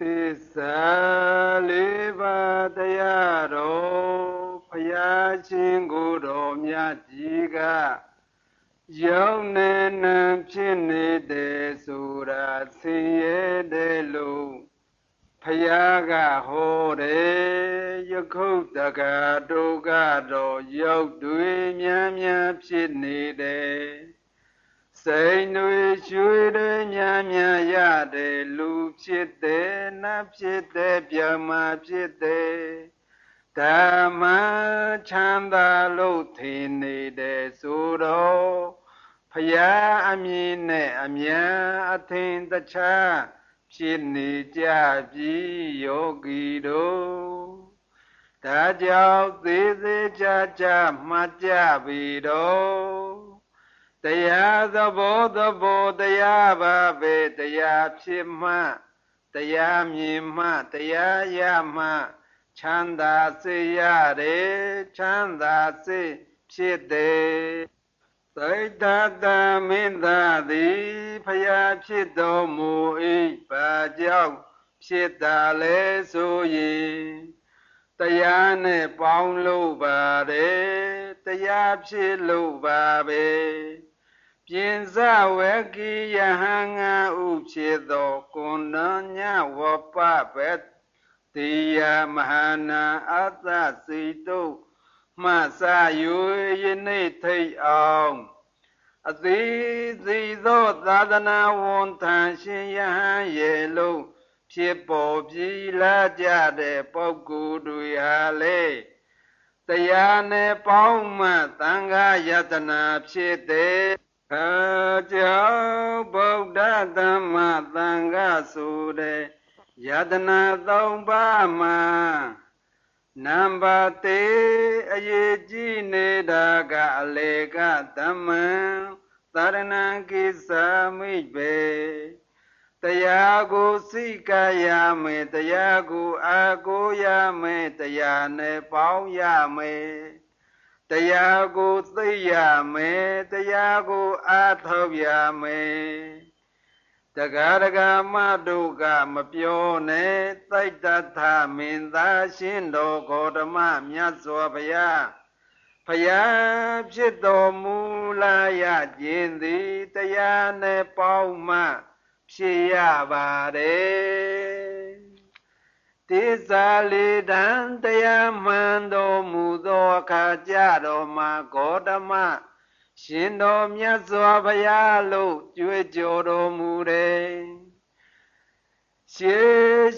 သစ္စာလေးပါးတရားတော်ဖယားရှင်ကိုယ်တော်မြတ်ကြီးကရောက်နေနံဖြစ်နေတဲ့ဆိုတာဆင်းရဲတယ်လို့ဖယားကဟောတယ်ယခုတကဒုက္ခတော်ရောက်တွေများများဖြစ်နေတယ် စိတ်တွေရွှေတွေများများရတယ်လူဖြစ်တယ်နတ်ဖြစ်တယ်ပြမဖြစ်တယ်ဓမ္မချမ်းသာလို့ထင်နေတယ်ဆိုတော့ဖယားအမည်နဲ့အမြန်အထင်တခြားဖြစ်နေကြပြီယောဂီတို့ဒါကြောင့်သေးသေးချာချာမှတ်ကြပြီတော့ တရားသဘောသဘောတရားပါပဲတရားဖြစ်မှတရားမြင်မှတရားရမှချမ်းသာစေရတယ်ချမ်းသာစေဖြစ်တယ်သိတ္တတမင်းသားသည်ဖျားဖြစ်တော်မူ၏ဘာကြောင့်ဖြစ်တာလဲဆိုရင်တရားနဲ့ပေါင်းလို့ပါတယ်တရားဖြစ်လို့ပါပဲ ပြင်စဝကိယဟံငါဥဖြစ်သောကုဏညဝပပတိယမဟာနာအတ္တစိတုမှစ၍ယနေ့ထိတ်အောင်အသေးသေးသောသာသနာဝန်ထံရှင်ယဟန်ရဲ့လုံးဖြစ်ပေါ်ပြီးလာကြတဲ့ပုဂ္ဂိုလ်တွေဟာလေတရားနဲ့ပေါင်းမှသံဃာယတနာဖြစ်တဲ့ အကြောင့်ဗုဒ္ဓသမ္မာသံဃာဆိုတဲ့ယတနာသုံးပါးမှာနံပါတ်1အရေးကြီးနေတာကအလေကသမံသရဏံကိသမိဘေတရားကိုစိကရမယ်တရားကိုအာကိုရမယ်တရားနဲ့ပေါင်းရမယ် တရားကိုသိရမယ်တရားကိုအားထုတ်ရမယ်တဂရဂမတို့ကမပြောနဲ့သိတ္တထမင်းသားရှင်တော်ဂေါတမမြတ်စွာဘုရားဖယားဖြစ်တော်မူလာရခြင်းသည်တရားနဲ့ပေါင်းမှဖြစ်ရပါတယ် တိသာလေတံတရားမှန်တော်မူသောအခါကြတော်မှာဂေါတမရှင်တော်မြတ်စွာဘုရားလို့ကြွေးကြော်တော်မူတယ်ရှေ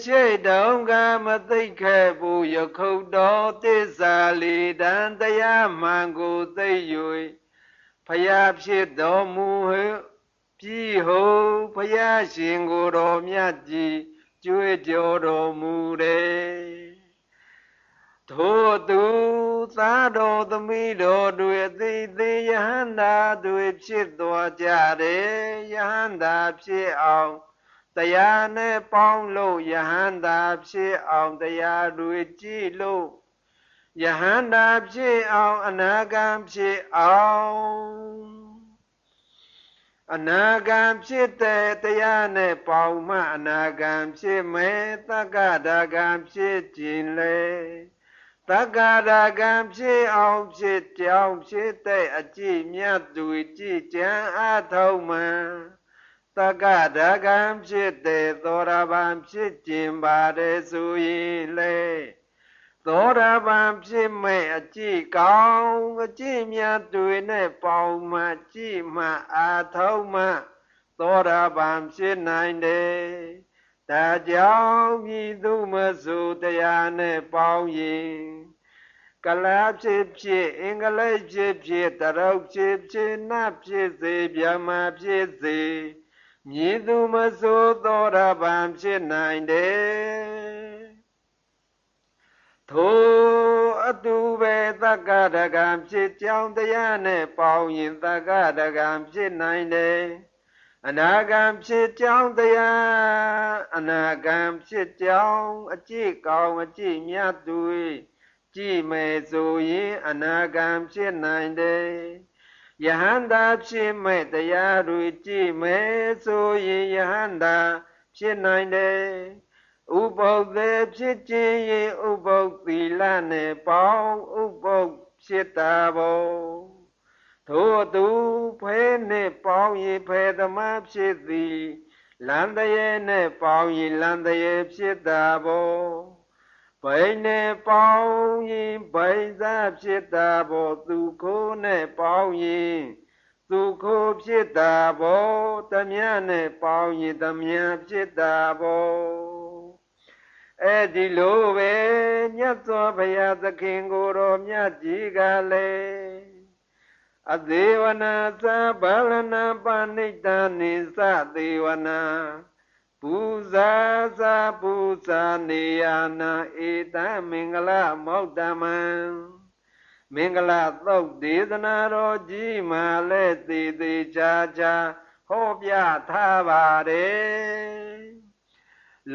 ရှေတုံကမသိခဲ့ဘူးယခုတော်သစ္စာလီတံတရားမှန်ကိုသိ၍ဖျားဖြစ်တော်မူပြီဟုဖျားရှင်ကိုယ်တော်မြတ်ကြီး ကြွေးကြော်တော်မူတယ်ထို့သူသာတော်သမီးတော်တွေအသေးသေးယဟန္တာတွေဖြစ်သွားကြတယ်ယဟန္တာဖြစ်အောင်တရားနဲ့ပေါင်းလို့ယဟန္တာဖြစ်အောင်တရားတွေကြည့်လို့ယဟန္တာဖြစ်အောင်အနာဂံဖြစ်အောင် အနာဂံဖြစ်တဲ့တရားနဲ့ပေါင်းမှအနာဂံဖြစ်မယ်တက္ကဒါဂံဖြစ်ခြင်းလေတက္ကဒါဂံဖြစ်အောင်ဖြစ်ကြောင်းဖြစ်တဲ့အကြည့်မြတ်သူကြည်ကြံအထုံးမှတက္ကဒါဂံဖြစ်တဲ့သောရပန်ဖြစ်ခြင်းပါတယ်ဆိုရင်လေ သောတာပန်ဖြစ်မဲ့အကြည့်ကောင်းအကြည့်မြတ်တွေနဲ့ပေါင်းမှကြည့်မှအာထုံးမှသောတာပန်ဖြစ်နိုင်တယ်ဒါကြောင့်မြည်သူမဆိုတရားနဲ့ပေါင်းရင်ကလာဖြစ်ဖြစ်အင်္ဂလိပ်ဖြစ်ဖြစ်တရုတ်ဖြစ်ဖြစ်နတ်ဖြစ်စေဗျမဖြစ်စေမြည်သူမဆိုသောတာပန်ဖြစ်နိုင်တယ် ထိုအတူပဲသက္ကတကံဖြစ်ကြောင်းတရားနဲ့ပေါင်းရင်သက္ကတကံဖြစ်နိုင်တယ်အနာဂံဖြစ်ကြောင်းတရားအနာဂံဖြစ်ကြောင်းအကြည့်ကောင်းအကြည့်မြတ်သူကြည့်မယ်ဆိုရင်အနာဂံဖြစ်နိုင်တယ်ယဟန္တာဖြစ်မဲ့တရားတွေကြည့်မယ်ဆိုရင်ယဟန္တာဖြစ်နိုင်တယ် ဥပုပ်သေးဖြစ်ခြင်းရေဥပုပ်သီလနဲ့ပေါင်းဥပုပ်ဖြစ်တာဘောထို့သူဖဲနှင့်ပေါင်းရင်ဖဲသမားဖြစ်သည်လန္တရေနဲ့ပေါင်းရင်လန္တရေဖြစ်တာဘောဘိနဲ့ပေါင်းရင်ဘိသာဖြစ်တာဘောသူခိုးနဲ့ပေါင်းရင်သူခိုးဖြစ်တာဘောတမြနဲ့ပေါင်းရင်တမြဖြစ်တာဘော အဲ့ဒီလိုပဲမြတ်စွာဘုရားသခင်ကိုယ်တော်မြတ်ကြီးကလည်းအသေးဝနာသဗလနာပဏိတနိသသေးဝနာပူဇာသပူဇာနေယနာဧတမင်္ဂလမောတ္တမံမင်္ဂလသုတ်ဒေသနာတော်ကြီးမှလည်းသေးသေးချာချာဟောပြထားပါတယ်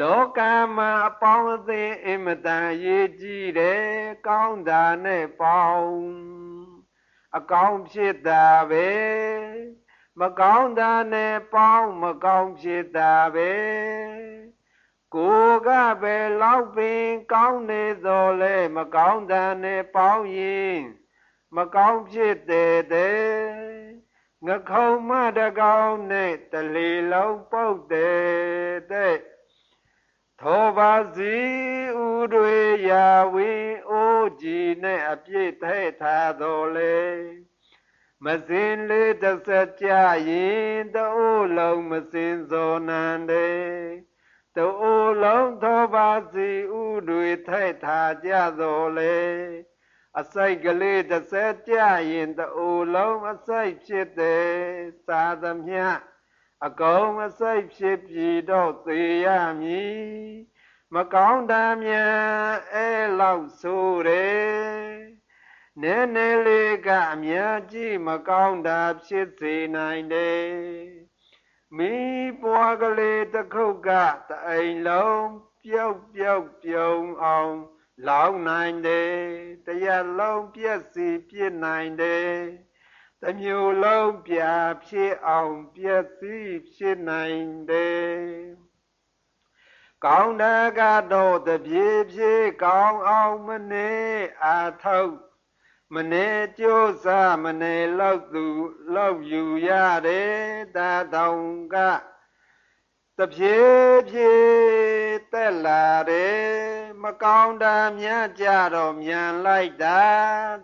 လောကမှာအပေါင်းအသင်းအင်မတန်ရေးကြည့်တယ်ကောင်းတာနဲ့ပေါင်းအကောင်းဖြစ်တာပဲမကောင်းတာနဲ့ပေါင်းမကောင်းဖြစ်တာပဲကိုကပဲလောက်ပင်ကောင်းနေသောလဲမကောင်းတာနဲ့ပေါင်းရင်မကောင်းဖြစ်တဲ့တဲ့ငခုံမတကောင်နဲ့တလီလုံးပုတ်တဲ့တဲ့ ထောပါစီဥတွေရာဝင်းအိုးကြီးနဲ့အပြည့်ထဲထားတော်လေမစင်လေးတစ်ဆက်ကြရင်တိုးလုံးမစင်စောနန္တေတိုးလုံးသောပါစီဥတွေထဲထားကြတော်လေအစိုက်ကလေးတစ်ဆက်ကြရင်တိုးလုံးအစိုက်ဖြစ်တဲ့သာသမျှ အကုန်အစိတ်ဖြစ်ပြီးတော့သေရမည်မကောင်းတာများအဲလောက်ဆိုတယ်နည်းနည်းလေးကအများကြီးမကောင်းတာဖြစ်စေနိုင်တယ်မိပွားကလေးတစ်ခုတ်ကတအိမ်လုံးပြုတ်ပြုတ်ပြုံအောင်လောင်နိုင်တယ်တရားလုံးပြည့်စီပြည့်နိုင်တယ် တမျိုးလုံးပြဖြစ်အောင်ပြည့်စည်ဖြစ်နိုင်တယ်ကောင်းတကတော့တပြေးပြေးကောင်းအောင်မနေအာထုတ်မနေကြိုးစားမနေလောက်သူလောက်ယူရတယ်တာတောင်ကတပြေးပြေးတက်လာတယ် မကောင်းတာများကြတော့မြန်လိုက်တာ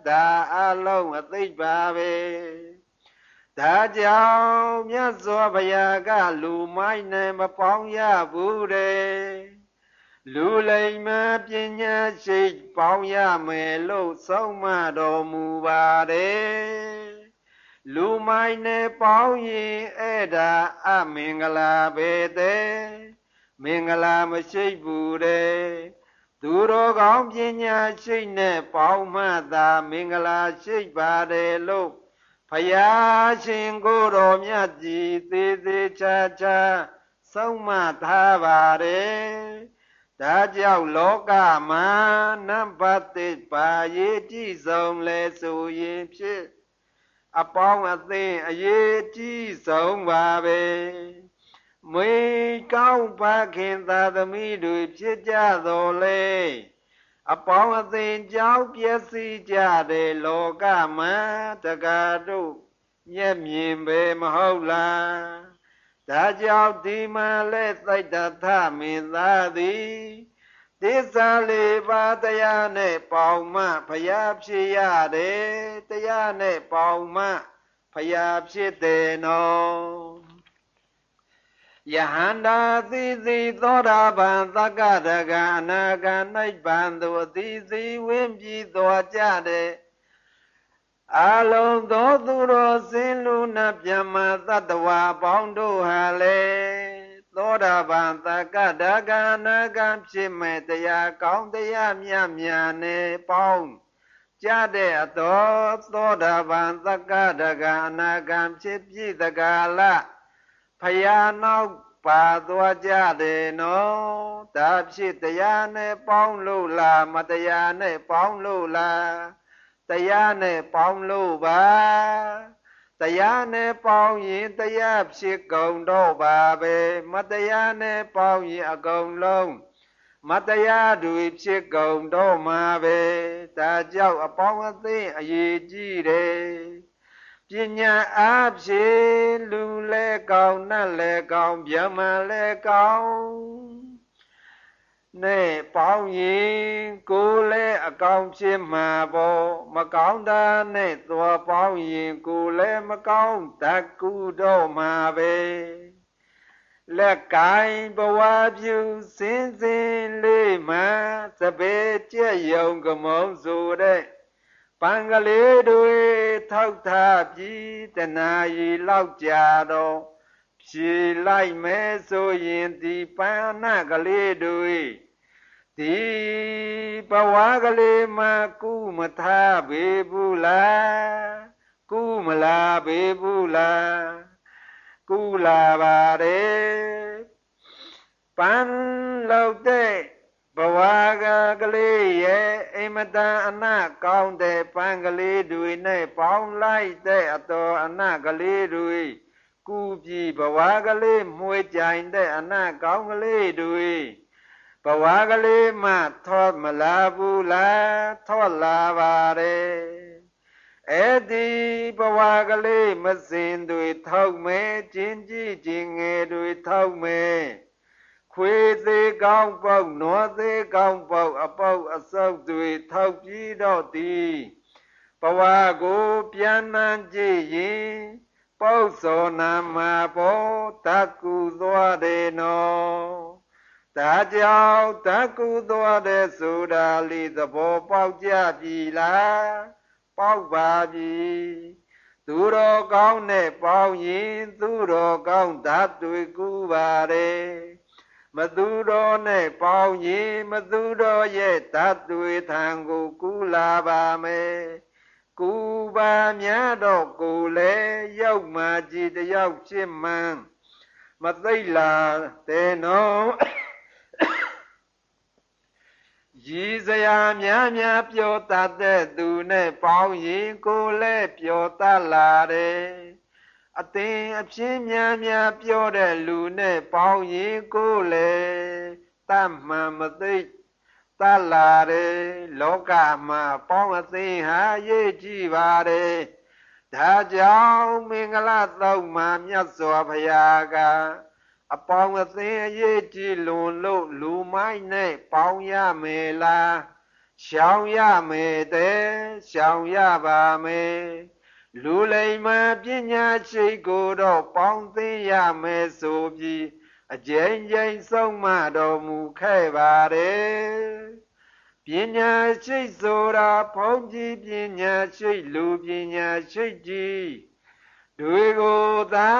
ဒါအလုံးအသိပါပဲဒါကြောင့်မြတ်စွာဘုရားကလူမိုက်နဲ့မပေါင်းရဘူးတဲ့လူလိမ္မာပညာရှိပေါင်းရမယ်လို့ဆုံးမတော်မူပါတယ်လူမိုက်နဲ့ပေါင်းရင်အဲ့ဒါအမင်္ဂလာပဲတဲ့မင်္ဂလာမရှိဘူးတဲ့ သူတော်ကောင်းပညာရှိနဲ့ပေါင်းမှသာမင်္ဂလာရှိပါတယ်လို့ဖယားရှင်ကိုတော်မြတ်ကြီးသေးသေးချာချာဆုံးမထားပါတယ်ဒါကြောင့်လောကမှာနံပါတ်1ပါရေးကြည့်ဆုံးလဲဆိုရင်ဖြစ်အပေါင်းအသင်းအရေးကြီးဆုံးပါပဲ မွေကောင်းပါခင်သာသမီတွေဖြစ်ကြတော်လေအပေါင်းအသင်းကြောင့်ပျက်စီးကြတဲ့လောကမှာတကားတို့မျက်မြင်ပဲမဟုတ်လားဒါကြောင့်ဒီမှာလဲသိတ္တသမင်သားသည်သစ္စာလေးပါးတရားနဲ့ပေါင်းမှဖယားဖြစ်ရတယ်တရားနဲ့ပေါင်းမှဖယားဖြစ်တယ်နော် ယဟန္တာသီသီသောတာပန်သက္ကတကအနာဂံနိဗ္ဗာန်သို့သီသီဝင်းပြီးသွားကြတဲ့အလုံးသောသူတော်စင်လူနာမြမသတ္တဝါပေါင်းတို့ဟာလေသောတာပန်သက္ကတကနာကံဖြစ်မဲ့တရားကောင်းတရားမြတ်မြတ်နဲ့ပေါင်းကြတဲ့အတော်သောတာပန်သက္ကတကအနာကံဖြစ်ပြည့်တကာလ ဖယားနောက်ပါသွားကြတယ်နော်ဒါဖြစ်တရားနဲ့ပေါင်းလို့လားမတရားနဲ့ပေါင်းလို့လားတရားနဲ့ပေါင်းလို့ပါတရားနဲ့ပေါင်းရင်တရားဖြစ်ကုန်တော့ပါပဲမတရားနဲ့ပေါင်းရင်အကုန်လုံးမတရားတွေဖြစ်ကုန်တော့မှာပဲဒါကြောင့်အပေါင်းအသင်းအရေးကြီးတယ် ပညာအားဖြင့်လူလဲကောင်းနတ်လဲကောင်းဗျမလဲကောင်းနဲ့ပေါင်းရင်ကိုလဲအကောင်ဖြစ်မှာပေါ့မကောင်းတာနဲ့သွားပေါင်းရင်ကိုလဲမကောင်းတတ်ကူတော့မှာပဲလက်ကိုင်းဘဝပြုစင်စင်လေးမှသဘေကြက်ယုံကမုံဆိုတဲ့ ပံကလေးတွေထောက်ထားပြီးတနာရီလောက်ကြာတော့ဖြေလိုက်မဲဆိုရင်ဒီပန်းနာကလေးတွေဒီဘဝကလေးမှာကုမထားပေဘူးလားကုမလားပေဘူးလားကုလာပါတယ်ပန်းလောက်တဲ့ဘ ဝကကလေးရဲ့အိမ်မတန်အနကောင်းတဲ့ပန်းကလေးတွေနဲ့ပေါင်းလိုက်တဲ့အတော်အနကလေးတွေကူပြီဘဝကလေးမှွေကြိုင်တဲ့အနကောင်းကလေးတွေဘဝကလေးမှထောမလာဘူးလားထောလာပါတယ်အဲ့ဒီဘဝကလေးမစင်တွေထောက်မဲကျင်းကြည့်ခြင်းငယ်တွေထောက်မဲ ခွေသေးကောင်းပေါက်နွားသေးကောင်းပေါက်အပေါက်အစောက်တွေထောက်ပြီးတော့သည်ဘဝကိုပြန်နှံကြည့်ရင်ပေါက်စောနာမှာပေါ်တကူသွားတယ်နော်ဒါကြောင့်တကူသွားတဲ့ဆိုတာလေးသဘောပေါက်ကြပြီလားပေါက်ပါပြီသူတော်ကောင်းနဲ့ပေါင်းရင်သူတော်ကောင်းဓာတ်တွေကူပါတယ် မသူတော်နဲ့ပေါင်းရင်မသူတော်ရဲ့ဓာတ်တွေထံကိုကူလာပါမယ်ကူပါများတော့ကိုလည်းရောက်မှကြည်တယောက်ဖြစ်မှန်မသိလာတဲ့နော်ရည်စရာများများပြောတတ်တဲ့သူနဲ့ပေါင်းရင်ကိုလည်းပြောတတ်လာတယ် အသင်အဖြစ်များများပြောတဲ့လူနဲ့ပေါင်းရင်ကိုလည်းတတ်မှန်မသိတတ်လာတယ်လောကမှာပေါင်းအသင်ဟာရေးကြည့်ပါတယ်ဒါကြောင့်မင်္ဂလာသုံးမှာမြတ်စွာဘုရားကအပေါင်းအသင်းအရေးကြီးလွန်လို့လူမိုက်နဲ့ပေါင်းရမယ်လားရှောင်ရမယ်တဲ့ရှောင်ရပါမယ် လူလိမ္မာပညာရှိကိုတော့ပေါင်းသိရမယ်ဆိုပြီးအကျဉ်းချင်းဆုံးမတော်မူခဲ့ပါတယ်ပညာရှိဆိုတာဘုန်းကြီးပညာရှိလူပညာရှိကြီးတွေကိုသာ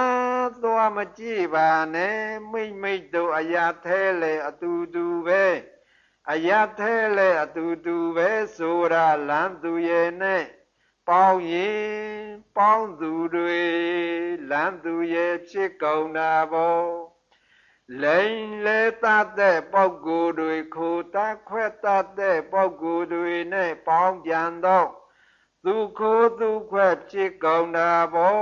သွားမကြည့်ပါနဲ့မိတ်မိတ်တို့အရာแท้လေအတူတူပဲအရာแท้လေအတူတူပဲဆိုတာလမ်းသူရဲ့နဲ့ ပေါင်းရင်ပေါင်းသူတွေလမ်းသူရဲ့ဖြစ်ကုန်တာပေါ့လိန်လေတတ်တဲ့ပုဂ္ဂိုလ်တွေခိုတတ်ခွဲ့တတ်တဲ့ပုဂ္ဂိုလ်တွေနဲ့ပေါင်းပြန်တော့သူခိုးသူခွက်ဖြစ်ကုန်တာပေါ့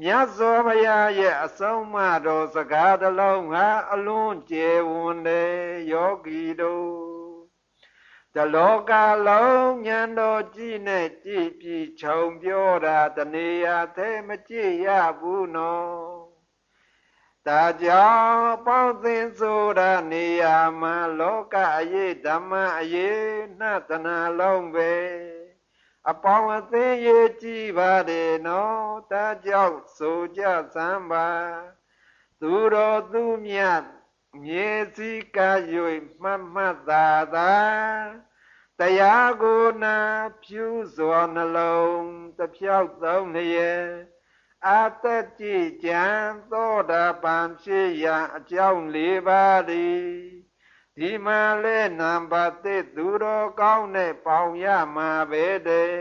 မြတ်စွာဘုရားရဲ့အဆုံးအမတော်စကားတစ်လုံးဟာအလွန်ကျေဝွန်တယ်ယောဂီတို့ တလောကလုံးဉာဏ်တော်ကြည့်နဲ့ကြည့်ပြီးခြုံပြောတာတဏှာသေးမကြည့်ရဘူးနော်ဒါကြောင့်ပေါင်းသင်ဆိုတာနေရာမှာလောကအရေးဓမ္မအရေးနှတနာလုံးပဲအပေါင်းအသင်းရေးကြည့်ပါတယ်နော်တာကြောင့်ဆိုကြစမ်းပါသူတော်သူမြတ် မြေစီက၍မှတ်မှတ်သာသာတရားကိုနာဖြူစွာနှလုံးတစ်ဖြောက်သုံးလျက်အတ္တကြည်ကြံသောတာပန်ဖြစ်ရာအကြောင်း၄ပါးသည်ဒီမှာလဲနံပါတ်1သူတော်ကောင်းနဲ့ပေါင်ရမှာပဲတဲ့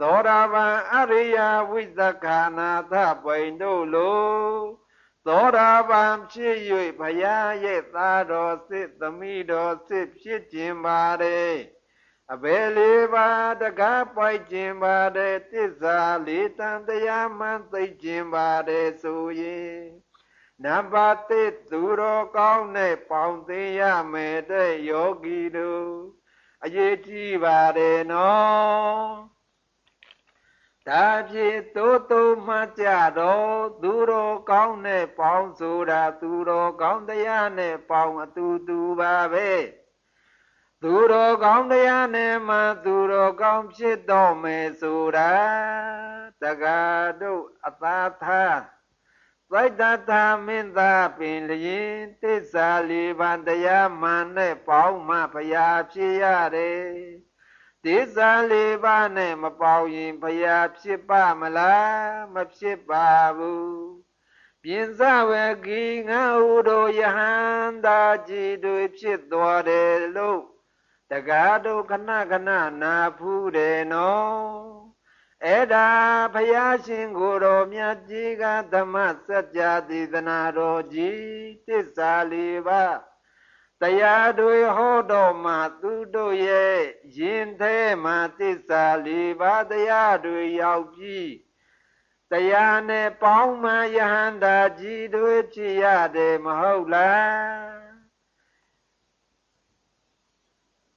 သောတာပန်အရိယဝိသခာနာသပိန်တို့လို သောတာပန်ဖြစ်၍ဘုရားရဲ့သားတော်စစ်သမီးတော်စစ်ဖြစ်ခြင်းပါတယ်အဘယ်လေးပါတကားပိုက်ခြင်းပါတယ်တစ္ဆာလေးတန်တရားမှန်သိခြင်းပါတယ်ဆိုရင်နံပါတ်1သူတော်ကောင်းနဲ့ပေါင်းသိရမယ်တဲ့ယောဂီတို့အရေးကြီးပါတယ်နော် ဒါဖြစ်သို့သို့မှကြတော့သူတော်ကောင်းနဲ့ပေါင်းဆိုတာသူတော်ကောင်းတရားနဲ့ပေါင်းအတူတူပါပဲသူတော်ကောင်းတရားနဲ့မှသူတော်ကောင်းဖြစ်တော်မယ်ဆိုတာတကားတို့အသာထားသိတ္တသာမင်းသာပင်လျင်တစ္ဆာလေးပါးတရားမှန်နဲ့ပေါင်းမှဘုရားဖြစ်ရတယ် တစ္ဆာလေးပါးနဲ့မပေါင်းရင်ဘုရားဖြစ်ပါမလားမဖြစ်ပါဘူးပြင်စဝကီငါဟုတို့ယဟန္တာကြီးတို့ဖြစ်တော်တယ်လို့တကားတို့ခဏခဏနာဖူးတယ်နော်အဲ့ဒါဘုရားရှင်ကိုယ်တော်မြတ်ကြီးကဓမ္မစကြာသေသနာတော်ကြီးတစ္ဆာလေးပါ တရားတွေဟောတော်မှာသူတို့ရဲ့ယင်သေးမှာတစ္ဆာလေးပါတရားတွေရောက်ပြီးတရားနဲ့ပေါင်းမှယဟန္တာကြီးတွေဖြစ်ရတယ်မဟုတ်လား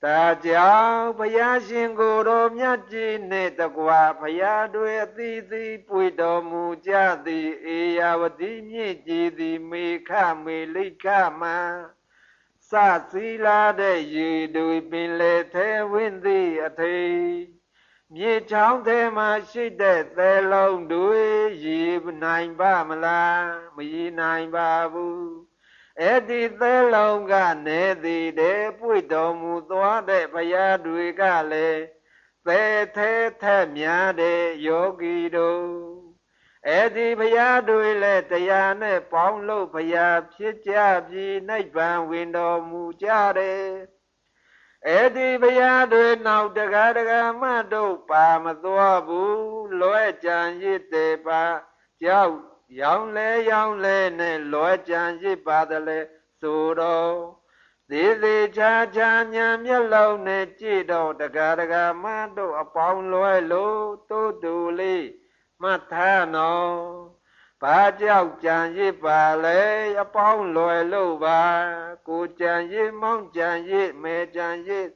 ဒါကြောင့်ဘုရားရှင်ကိုယ်တော်မြတ်ကြီးနှင့်တကွာဘုရားတွေအသီးသီးပွေတော်မူကြသည် အေယဝတိမြင့်ကြီးသည် မေခမေလိခမံ စသီလာတဲ့ရေတွေပင်လေသေးဝင်းသည်အထေမြေချောင်းထဲမှာရှိတဲ့သဲလုံးတွေရေနိုင်ပါမလားမရနိုင်ပါဘူးအဲ့ဒီသဲလုံးကနေသည်တဲ့ပွေတော်မူသွားတဲ့ဘုရားတွေကလည်းသဲသေးထက်များတဲ့ယောဂီတို့ အဲ့ဒီဘုရားတွေလည်းတရားနဲ့ပေါင်းလို့ဘုရားဖြစ်ကြပြီးနိဗ္ဗာန်ဝင်တော်မူကြတယ်အဲ့ဒီဘုရားတွေနောက်တကားတကားမတို့ပါမသွားဘူးလွဲကြံရစ်တယ်ပါကြောက်ရောင်လဲရောင်လဲနဲ့လွယ်ကြံရစ်ပါတယ်လေဆိုတော့သေးသေးချာချာညာမျက်လုံးနဲ့ကြည့်တော့တကားတကားမတို့အပေါင်းလွယ်လို့တူတူလေး မှတ်ထားနော်ဘာကြောက်ကြံရစ်ပါလဲအပေါင်းလွယ်လို့ပါ ကိုကြံရစ်မောင်းကြံရစ်မဲကြံရစ်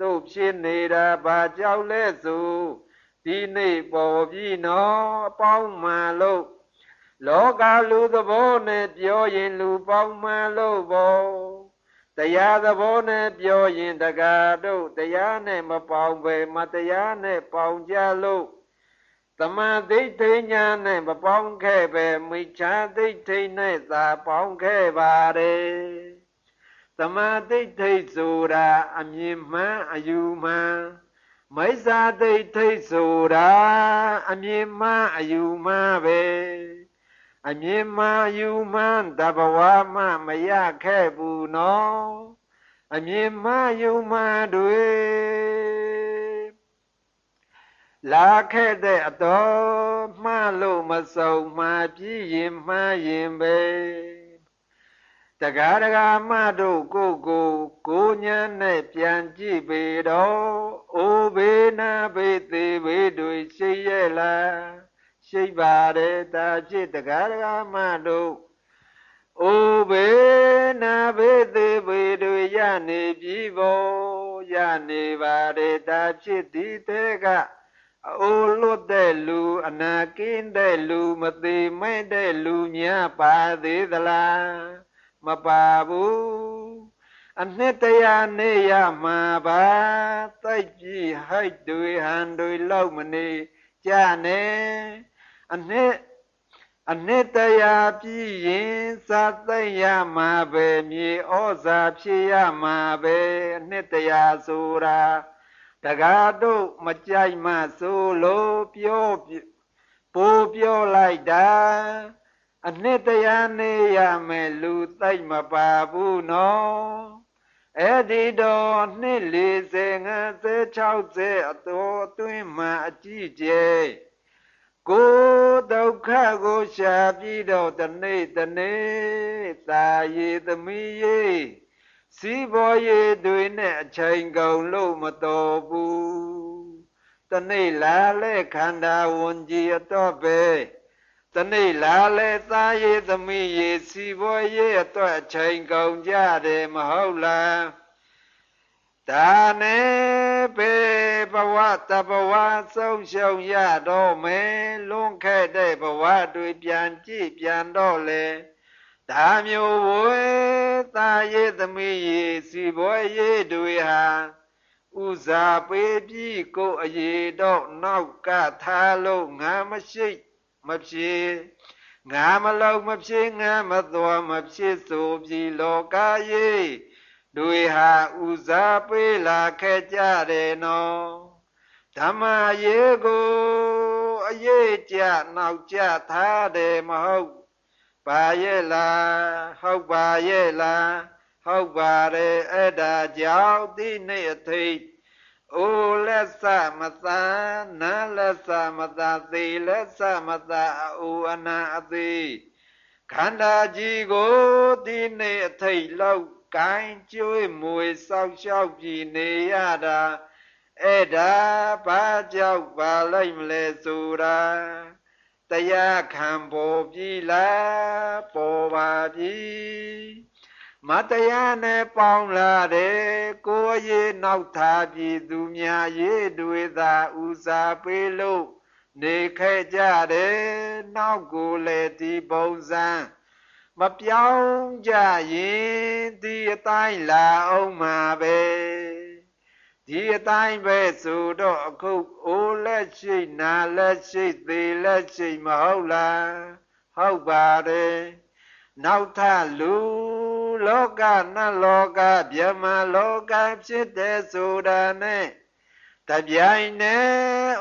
တို့ဖြစ်နေတာဘာကြောက်လဲဆိုဒီနေ့ပေါ်ပြီနော်အပေါင်းမှန်လို့လောကလူသဘောနဲ့ပြောရင်လူပေါင်းမှန်လို့ဘောတရားသဘောနဲ့ပြောရင်တကားတို့တရားနဲ့မပေါင်းပဲမတရားနဲ့ပေါင်းကြလို့ တမန်သိဋ္ဌိညာနဲ့မပေါင်းခဲ့ပဲမိချာသိဋ္ဌိနဲ့သာပေါင်းခဲ့ပါတယ်တမန်သိဋ္ဌိဆိုတာအမြင်မှန်အယူမှန်မိစ္ဆာသိဋ္ဌိဆိုတာအမြင်မှန်အယူမှန်ပဲအမြင်မှယူမှန်းတဘဝမှမရခဲ့ဘူးနော်အမြင်မှယူမှန်းတွေ လာခဲ့တဲ့အတော်မှလို့မစုံမှပြည့်ရင်မှရင်ပဲတကားတကားမတို့ကိုကိုကိုညာနဲ့ပြန်ကြည့်ပေတော့အိုဘေနာဘေသေးဘေတွေရှိရဲ့လားရှိပါတယ်တာဖြစ်တကားတကားမတို့အိုဘေနာဘေသေးဘေတို့ရနေပြီဘောရနေပါတယ်တာဖြစ်ဒီတဲ့က အိုလွတ်တဲ့လူအနာကင်းတဲ့လူမသေးမဲ့တဲ့လူများပါသေးသလားမပါဘူးအနှစ်တရာနေရမှာပါတိုက်ကြည့်ဟိုက်တွေဟန်တွေလောက်မနေကြနဲ့အနှစ်အနှစ်တရာပြည့်ရင်စာသိမ့်ရမှာပဲမြေဩဇာဖြစ်ရမှာပဲအနှစ်တရာဆိုတာ တကားတို့မကြိုက်မှဆိုလို့ပြောပိုးပြောလိုက်တာအနှစ်တရာနေရမယ်လူသိမ့်မပါဘူးနော်အဲ့ဒီတော့နှစ်40 50 60အတော်အတွင်းမှာအကြည့်ကျဲကိုဒုက္ခကိုရှာပြီးတော့တနေ့တနေ့သာရည်သမီးရေး စီးပေါ်ရည်တွေနဲ့အချိန်ကုန်လို့မတော်ဘူးတနေ့လာလဲခန္ဓာဝန်ကြီးအတော့ပဲတတနေ့လာလဲသားရေးသမီးရေးစီပွဲရေးအတွက်အချိန်ကုန်ကြတယ်မဟုတ်လားဒါနဲ့ဘေဘဝတဘဝဆုံးရှုံရတော့မယ်လွန်ခဲ့တဲ့ဘဝတွေပြန်ကြည့်ပြန်တော့လေ ဒါမျိုးဝေသားရေးသမီးရေးစီပွဲရေးတွေဟာဥစားပေးပြီးကိုအရေးတော့နောက်ကထားလို့ငါမရှိမဖြစ်ငါမလုံးမဖြစ်ငါမတော်မဖြစ်ဆိုပြီးလောကရေးတွေဟာဥစားပေးလာခဲ့ကြတယ်နော်ဓမ္မရေးကိုအရေးကြနောက်ကြထားတယ်မဟုတ် ပါရဲ့လားဟုတ်ပါရဲ့လားဟုတ်ပါတယ်အဲ့ဒါကြောင့်ဒီနေ့အထိတ်အိုလက်စမသာနာလက်စမသာသေလက်စမသာအိုအနာအသေးခန္ဓာကြီးကိုဒီနေ့အထိတ်လောက်ကိုင်းကျွေးမွေစောက်ရှောက်ကြည်နေရတာအဲ့ဒါဘာကြောင့်ပါလိုက်မလဲဆိုတာ တရားခံပေါ်ပြီလားပေါ်ပါပြီမတရားနဲ့ပေါင်းလာတယ်ကိုယ်ရေးနောက်ထားပြီးသူများရေးတွေသာဥစားပေးလို့နေခဲ့ကြတယ်နောက်ကိုလည်းဒီပုံစံမပြောင်းကြရင်ဒီအတိုင်းလာအောင်မှာပဲ ဒီအတိုင်းပဲဆိုတော့အခုအိုးလက်ရှိနာလက်ရှိသေးလက်ရှိမဟုတ်လားဟုတ်ပါတယ်နောက်ထလူလောကနတ်လောကဗျမလောကဖြစ်တဲ့ဆိုတာနဲ့တပြိုင်နဲ့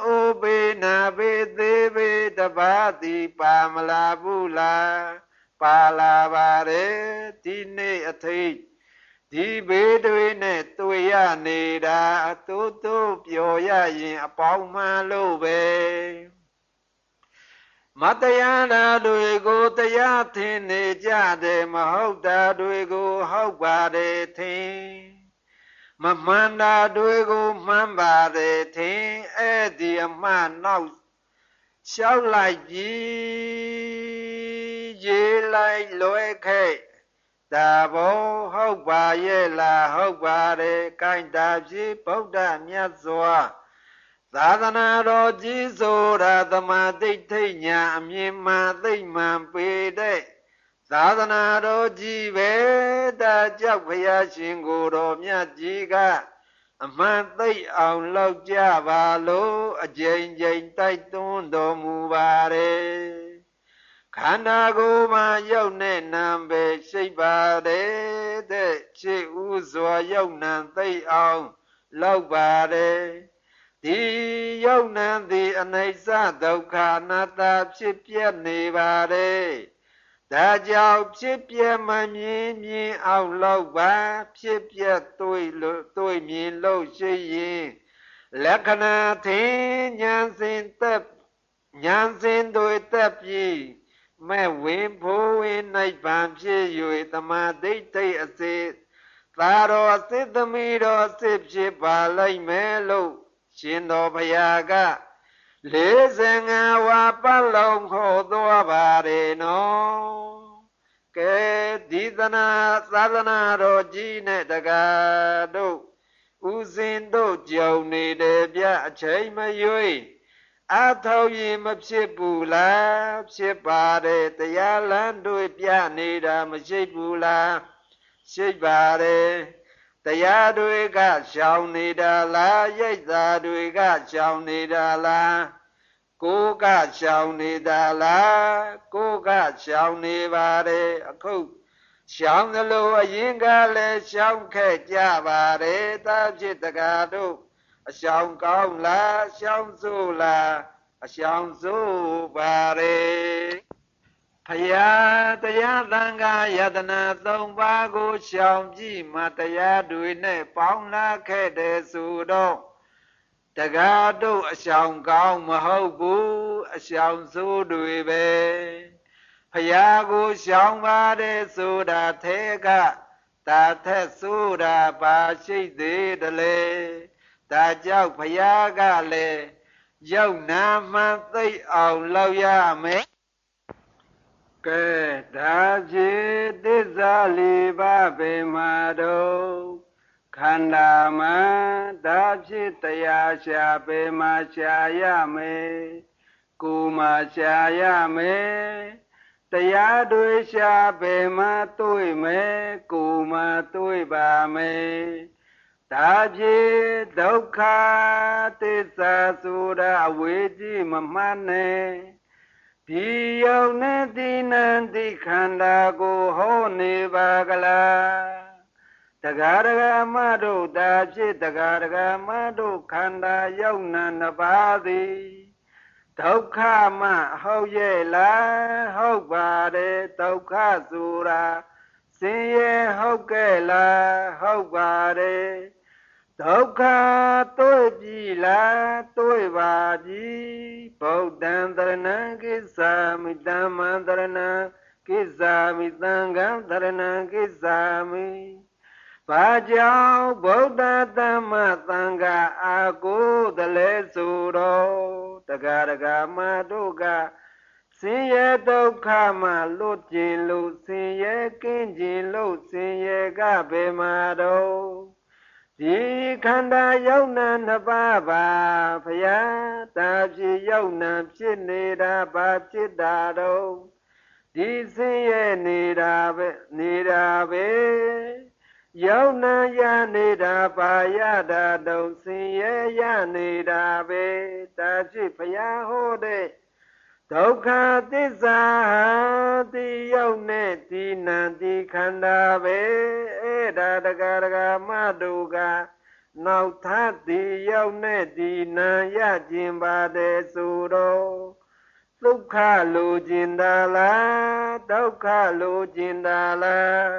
အိုဘေနာဘေသေးဘေတပါးတိပါမလာဘူးလားပါလာပါတယ်ဒီနေ့အထိတ် ဒီဘေးတွေနဲ့တွေ့ရနေတာတူတူပျော်ရရင်အပေါင်းမှလို့ပဲမတရားတာတွေကိုတရားထင်နေကြတယ်မဟုတ်တာတွေကိုဟုတ်ပါတယ်ထင်မမှန်တာတွေကိုမှန်ပါတယ်ထင်အဲ့ဒီအမှနောက်လျှောက်လိုက်ပြီးရေးလိုက်လွယ်ခဲ့ ဒါဘောဟုတ်ပါရဲ့လားဟုတ်ပါတယ်ကိုင်တာဖြစ်ဗုဒ္ဓမြတ်စွာသာသနာတော်ကြီးဆိုတာသမာတိဋ္ဌိညာအမြင်မှသိမှန်ပေတဲ့သာသနာတော်ကြီးပဲတာကြောက်ဖရာရှင်ကိုတော်မြတ်ကြီးကအမှန်သိအောင်လောက်ကြပါလို့အကြိမ်ကြိမ်တိုက်တွန်းတော်မူပါတယ် ခန္ဓာကိုယ်မှာရောက်တဲ့နာပဲရှိပါတယ်တဲ့ခြေဥစွာရောက်နံသိအောင်လောက်ပါတယ်ဒီယုံနံသည်အနိစ္စဒုက္ခအနတ္တဖြစ်ပြနေပါတယ်ဒါကြောင့်ဖြစ်ပြမမြင်မြင်အောင်လောက်ပါဖြစ်ပြတွေ့လို့တွေ့မြင်လို့ရှိရင်လက္ခဏာထင်ဉာဏ်စဉ်သက်ဉာဏ်စဉ်တို့သက်ပြီး မဲ့ဝင်ဖို့ဝင်နိုင်ပံဖြစ်၍တမဒိဋ္ဌိအစေသာတော်အစစ်သမီးတော်အစစ်ဖြစ်ပါလိမ့်မယ်လို့ရှင်တော်ဘုရားက45ဝါပတ်လုံးခေါ်သွားပါတယ်နော်ကဲဒီသနာသာသနာတော်ကြီးနဲ့တကားတို့ဦးစင်တို့ကြုံနေတယ်ဗျအချိန်မရွေး အထောက်ရင်မဖြစ်ဘူးလားဖြစ်ပါတယ်တရားလမ်းတို့ပြနေတာမရှိဘူးလားရှိပါတယ်တရားတွေကရှောင်နေတာလားရိတ်သာတွေကရှောင်နေတာလားကိုကရှောင်နေတာလားကိုကရှောင်နေပါတယ်အခုရှောင်သလိုအရင်ကလည်းရှောင်ခဲ့ကြပါတယ်တာဖြစ်တကားတို့ အရှောင်ကောင်းလားရှောင်စိုးလားအရှောင်စိုးပါတယ်ဖယားတရားသံဃာယတနာသုံးပါးကိုရှောင်ကြည့်မှတရားတွေနဲ့ပေါင်းလာခဲ့တဲ့ဆိုတော့တကားတို့အရှောင်ကောင်းမဟုတ်ဘူးအရှောင်ဆိုးတွေပဲဖယားကိုရှောင်ပါတယ်ဆိုတာထဲကတာထက်ဆိုတာပါရှိသေးတယ်လေ ဒါကြောင့်ဖယားကလည်းရောက်နာမှသိအောင်လောက်ရမယ်ကဲဒါဖြစ်သစ္စာလေးပါးပဲမှာတော့ခန္ဓာမှာဒါဖြစ်တရားရှာပဲမှာရှာရမယ်ကိုယ်မှာရှာရမယ်တရားတွေရှာပဲမှာတွေ့မယ်ကိုယ်မှာတွေ့ပါမယ် ဒါဖြစ်ဒုက္ခသစ္စာဆိုတာအဝေးကြီးမမှတ်နဲ့ဒီယုံနဲ့ဒီနံဒီခန္ဓာကိုဟောနေပါကလားတဂရဂမတို့တာဖြစ်တဂရဂမတို့ခန္ဓာယုံနာနှစ်ပါးသည်ဒုက္ခမဟုတ်ရဲ့လားဟုတ်ပါတယ်ဒုက္ခဆိုတာဆင်းရဲဟုတ်ကဲ့လားဟုတ်ပါတယ် ဒုက္ခတွေ့ပြီလားတွေ့ပါပြီဗုဒ္ဓံတရဏံကိစ္ဆာမိတမ္မံတရဏံကိစ္ဆာမိသံဃံတရဏံကိစ္ဆာမိဘာကြောင့်ဗုဒ္ဓသမ္မသံဃာအာကိုတလဲဆိုတော့တဂရဂမတို့ကဆင်းရဲဒုက္ခမှလွတ်ကျင်လို့ဆင်းရဲကင်းကျင်လို့ဆင်းရဲကဘယ်မှာတော့ ဒီခန္ဓာယုံနာနှစ်ပါးပါဖယားတာဖြစ်ယုံနာဖြစ်နေတာဘာဖြစ်တာတော့ဒီဆင်းရဲနေတာပဲနေတာပဲယုံနာရနေတာပါရတာတော့ဆင်းရဲရနေတာပဲတာဖြစ်ဖယားဟောတဲ့ ဒုက္ခသစ္စာတိယုတ်နဲ့ဒီနံဒီခန္ဓာပဲအဲ့ဒါတကရကမတို့ကနောက်ထပ်ဒီယုတ်နဲ့ဒီနံရခြင်းပါတယ်ဆိုတော့ဒုက္ခလိုခြင်းတာလားဒုက္ခလိုခြင်းတာလား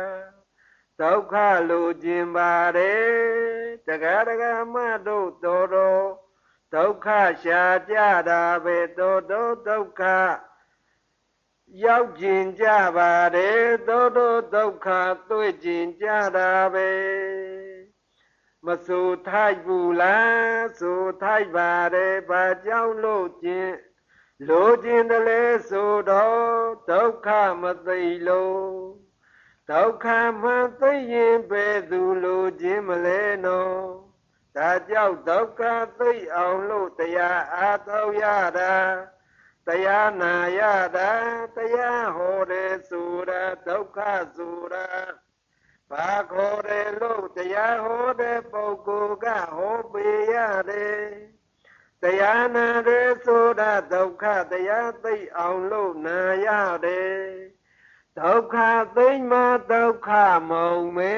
ဒုက္ခလိုခြင်းပါတယ်တကရကမတို့တော်တော် ဒုက္ခရှာကြတာပဲတောတောဒုက္ခရောက်ကျင်ကြပါတယ်တောတောဒုက္ခတွေ့ကျင်ကြတာပဲမဆူထိုက်ဘူးလားဆူထိုက်ပါတယ်ဘာကြောင့်လို့ကျင်လိုချင်တယ်လဲဆိုတော့ဒုက္ခမသိလို့ဒုက္ခမှသိရင်ပဲသူလိုခြင်းမလဲနော် ဒါကြောင့်ဒုက္ခသိအောင်လို့တရားအားထုတ်ရတာတရားနာရတာတရားဟောတယ်ဆိုတာဒုက္ခဆိုတာဘာခေါ်တယ်လို့တရားဟောတဲ့ပုဂ္ဂိုလ်ကဟောပေးရတယ်တရားနာတယ်ဆိုတာဒုက္ခတရားသိအောင်လို့နာရတယ်ဒုက္ခသိမှဒုက္ခမုံမေ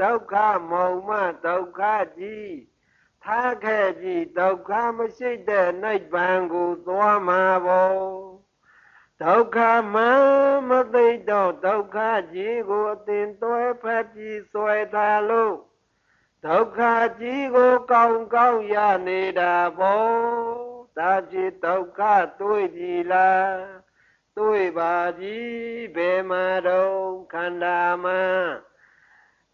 ဒုက္ခမုံမှဒုက္ခကြီး ထားခဲ့ပြီးဒုက္ခမရှိတဲ့နိဗ္ဗာန်ကိုသွားမှာပေါ့ဒုက္ခမှမသိတော့ဒုက္ခကြီးကိုအတင်သွဲဖက်ပြီးဆွဲထားလို့ဒုက္ခကြီးကိုကောင်းကောင်းရနေတာပေါ့ဒါကြည်ဒုက္ခတွေ့ပြီလားတွေ့ပါပြီဘယ်မှာတော့ခန္ဓာမှာ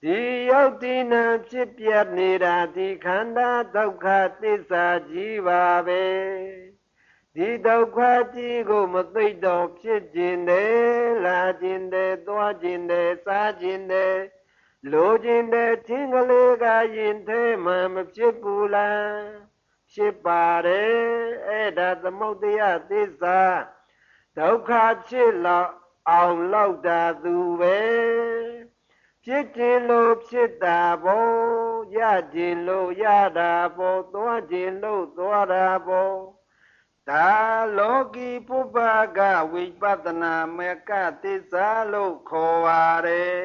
ဒီရောက်တည်နာဖြစ်ပြနေတာဒီခန္ဓာဒုက္ခသစ္စာကြီးပါပဲဒီဒုက္ခကြီးကိုမသိတော့ဖြစ်ခြင်းတယ်လာခြင်းတယ်သွားခြင်းတယ်စားခြင်းတယ်လိုခြင်းတယ်ချင်းကလေးကရင်ထဲမှာမဖြစ်ဘူးလားဖြစ်ပါတယ်အဲ့ဒါသမုဒ္ဒယသစ္စာဒုက္ခဖြစ်လောက်အောင်လောက်တာသူပဲ ဖြစ်ခြင်းလို့ဖြစ်တာဘောရခြင်းလို့ရတာဘောသွားခြင်းလို့သွားတာဘောဒါလောကီပုပ္ပကဝိပဿနာမေကသစ္စာလို့ခေါ်ပါတယ်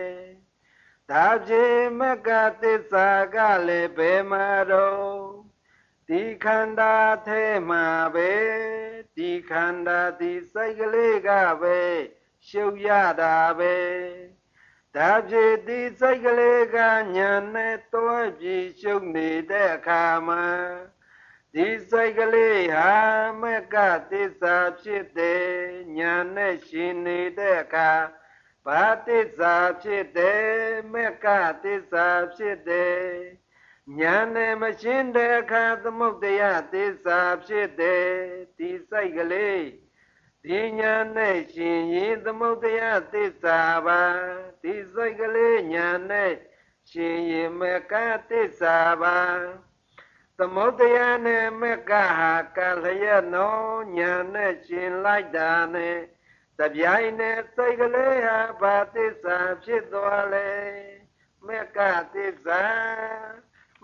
ဒါဖြင့်မေကသစ္စာကလည်းဘယ်မှာတော့ဒီခန္ဓာထဲမှာပဲဒီခန္ဓာဒီစိတ်ကလေးကပဲရှုပ်ရတာပဲ ဒါဖြစ်ဒီစိတ်ကလေးကညာနဲ့တွဲပြီးရှုပ်နေတဲ့အခါမှာဒီစိတ်ကလေးဟာမကသစ္စာဖြစ်တယ်ညာနဲ့ရှင်နေတဲ့အခါဘာသစ္စာဖြစ်တယ်မကသစ္စာဖြစ်တယ်ညာနဲ့မရှင်းတဲ့အခါသမုဒ္ဒယသစ္စာဖြစ်တယ်ဒီစိတ်ကလေး ဒီညာနဲ့ရှင်ရင်သမုဒ္ဒယသစ္စာပါဒီစိတ်ကလေးညာနဲ့ရှင်ရင်မကသစ္စာပါသမုဒ္ဒယနဲ့မကဟာကလျက်နောညာနဲ့ရှင်လိုက်တာနဲ့တပြိုင်နဲ့စိတ်ကလေးဟာဘာသစ္စာဖြစ်သွားလဲမကသစ္စာ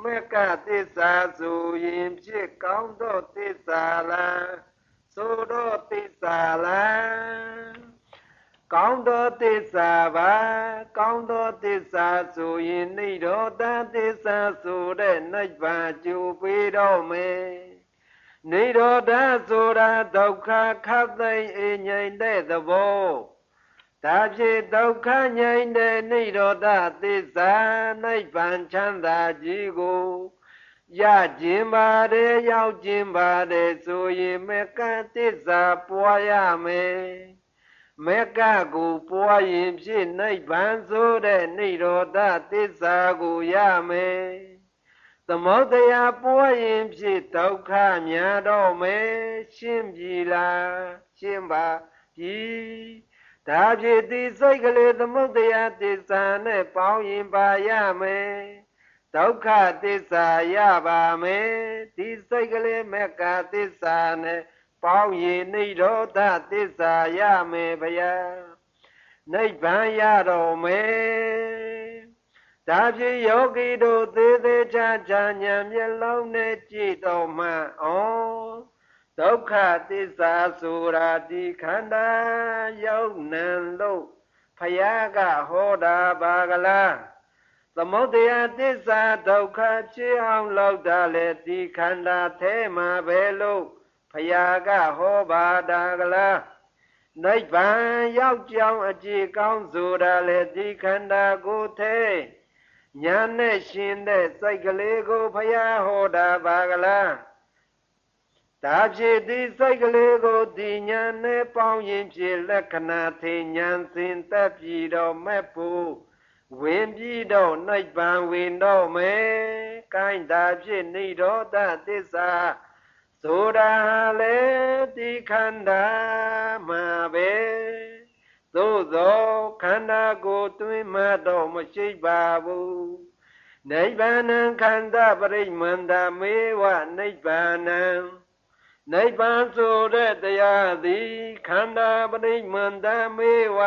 မကသစ္စာဆိုရင်ဖြစ်ကောင်းသောသစ္စာလား ဆိုတော့သစ္စာလားကောင်းသောသစ္စာပါကောင်းသောသစ္စာဆိုရင်နိရောဓသစ္စာဆိုတဲ့နိဗ္ဗာန်ကျိုးပေးတော့မယ်နိရောဓဆိုတာဒုက္ခခတ်သိမ်းအငြိမ်တဲ့သဘောဒါဖြစ်ဒုက္ခငြိမ်တဲ့နိ ရောဓသစ္စာနိဗ္ဗာန်ချမ်းသာကြီးကိုရခြင်းပါတယ်ရောက်ခြင်းပါတယ်ဆိုရင်မေကသစ္စာပွားရမယ်မေကကိုပွားရင်ဖြစ်နိဗ္ဗာန်ဆိုတဲ့နိရောဓသစ္စာကိုရမယ်သမုဒ္ဒရာပွားရင်ဖြစ်ဒုက္ခများတော့မယ်ရှင်းပြီလားရှင်းပါပြီဒါဖြစ်ဒီစိတ်ကလေးသမုဒ္ဒရာသစ္စာနဲ့ပေါင်းရင်ပါရမယ် ဒုက္ခသစ္စာရပါမယ်ဒီစိတ်ကလေးမက္ကသစ္စာနဲ့ပေါင်းရင်နိရောဓသစ္စာရမယ်ဗျာနိဗ္ဗာန်ရတော်မယ်ဒါဖြင့်ယောဂီတို့သေးသေးချာချာဉာဏ်မျက်လုံးနဲ့ကြည့်တော်မှဩဒုက္ခသစ္စာဆိုတာဒီခန္ဓာယုံနံလို့ဖယားကဟောတာပါကလား သမုဒယသစ္စာဒုက္ခဖြစ်အောင်လောက်တာလေဒီခန္ဓာแท้မှာပဲလို့ဖယားကဟောပါတာကလားနိဗ္ဗာန်ရောက်ကြောင်းအကြည်ကောင်းဆိုတာလေဒီခန္ဓာကိုယ်แท้ညာနဲ့ရှင်တဲ့စိတ်ကလေးကိုဖယားဟောတာပါကလားဒါဖြစ်ဒီစိတ်ကလေးကိုဒီညာနဲ့ပေါင်းရင်ဖြစ်လက္ခဏာထေညာစဉ်သက်ပြည်တော်မဲ့ဖို့ ဝင်ပြီးတော့နှိပ်ပံဝင်တော့မယ်ကိုင်းတာဖြစ်နေတော့တသစ္စာဆိုတာလေဒီခန္ဓာမှာပဲသို့သောခန္ဓာကိုတွင်မှတော့မရှိပါဘူးနိဗ္ဗာန်ခန္ဓာပရိမန္တမေဝနိဗ္ဗာန်နိဗ္ဗာန်ဆိုတဲ့တရားသည်ခန္ဓာပရိမန္တမေဝ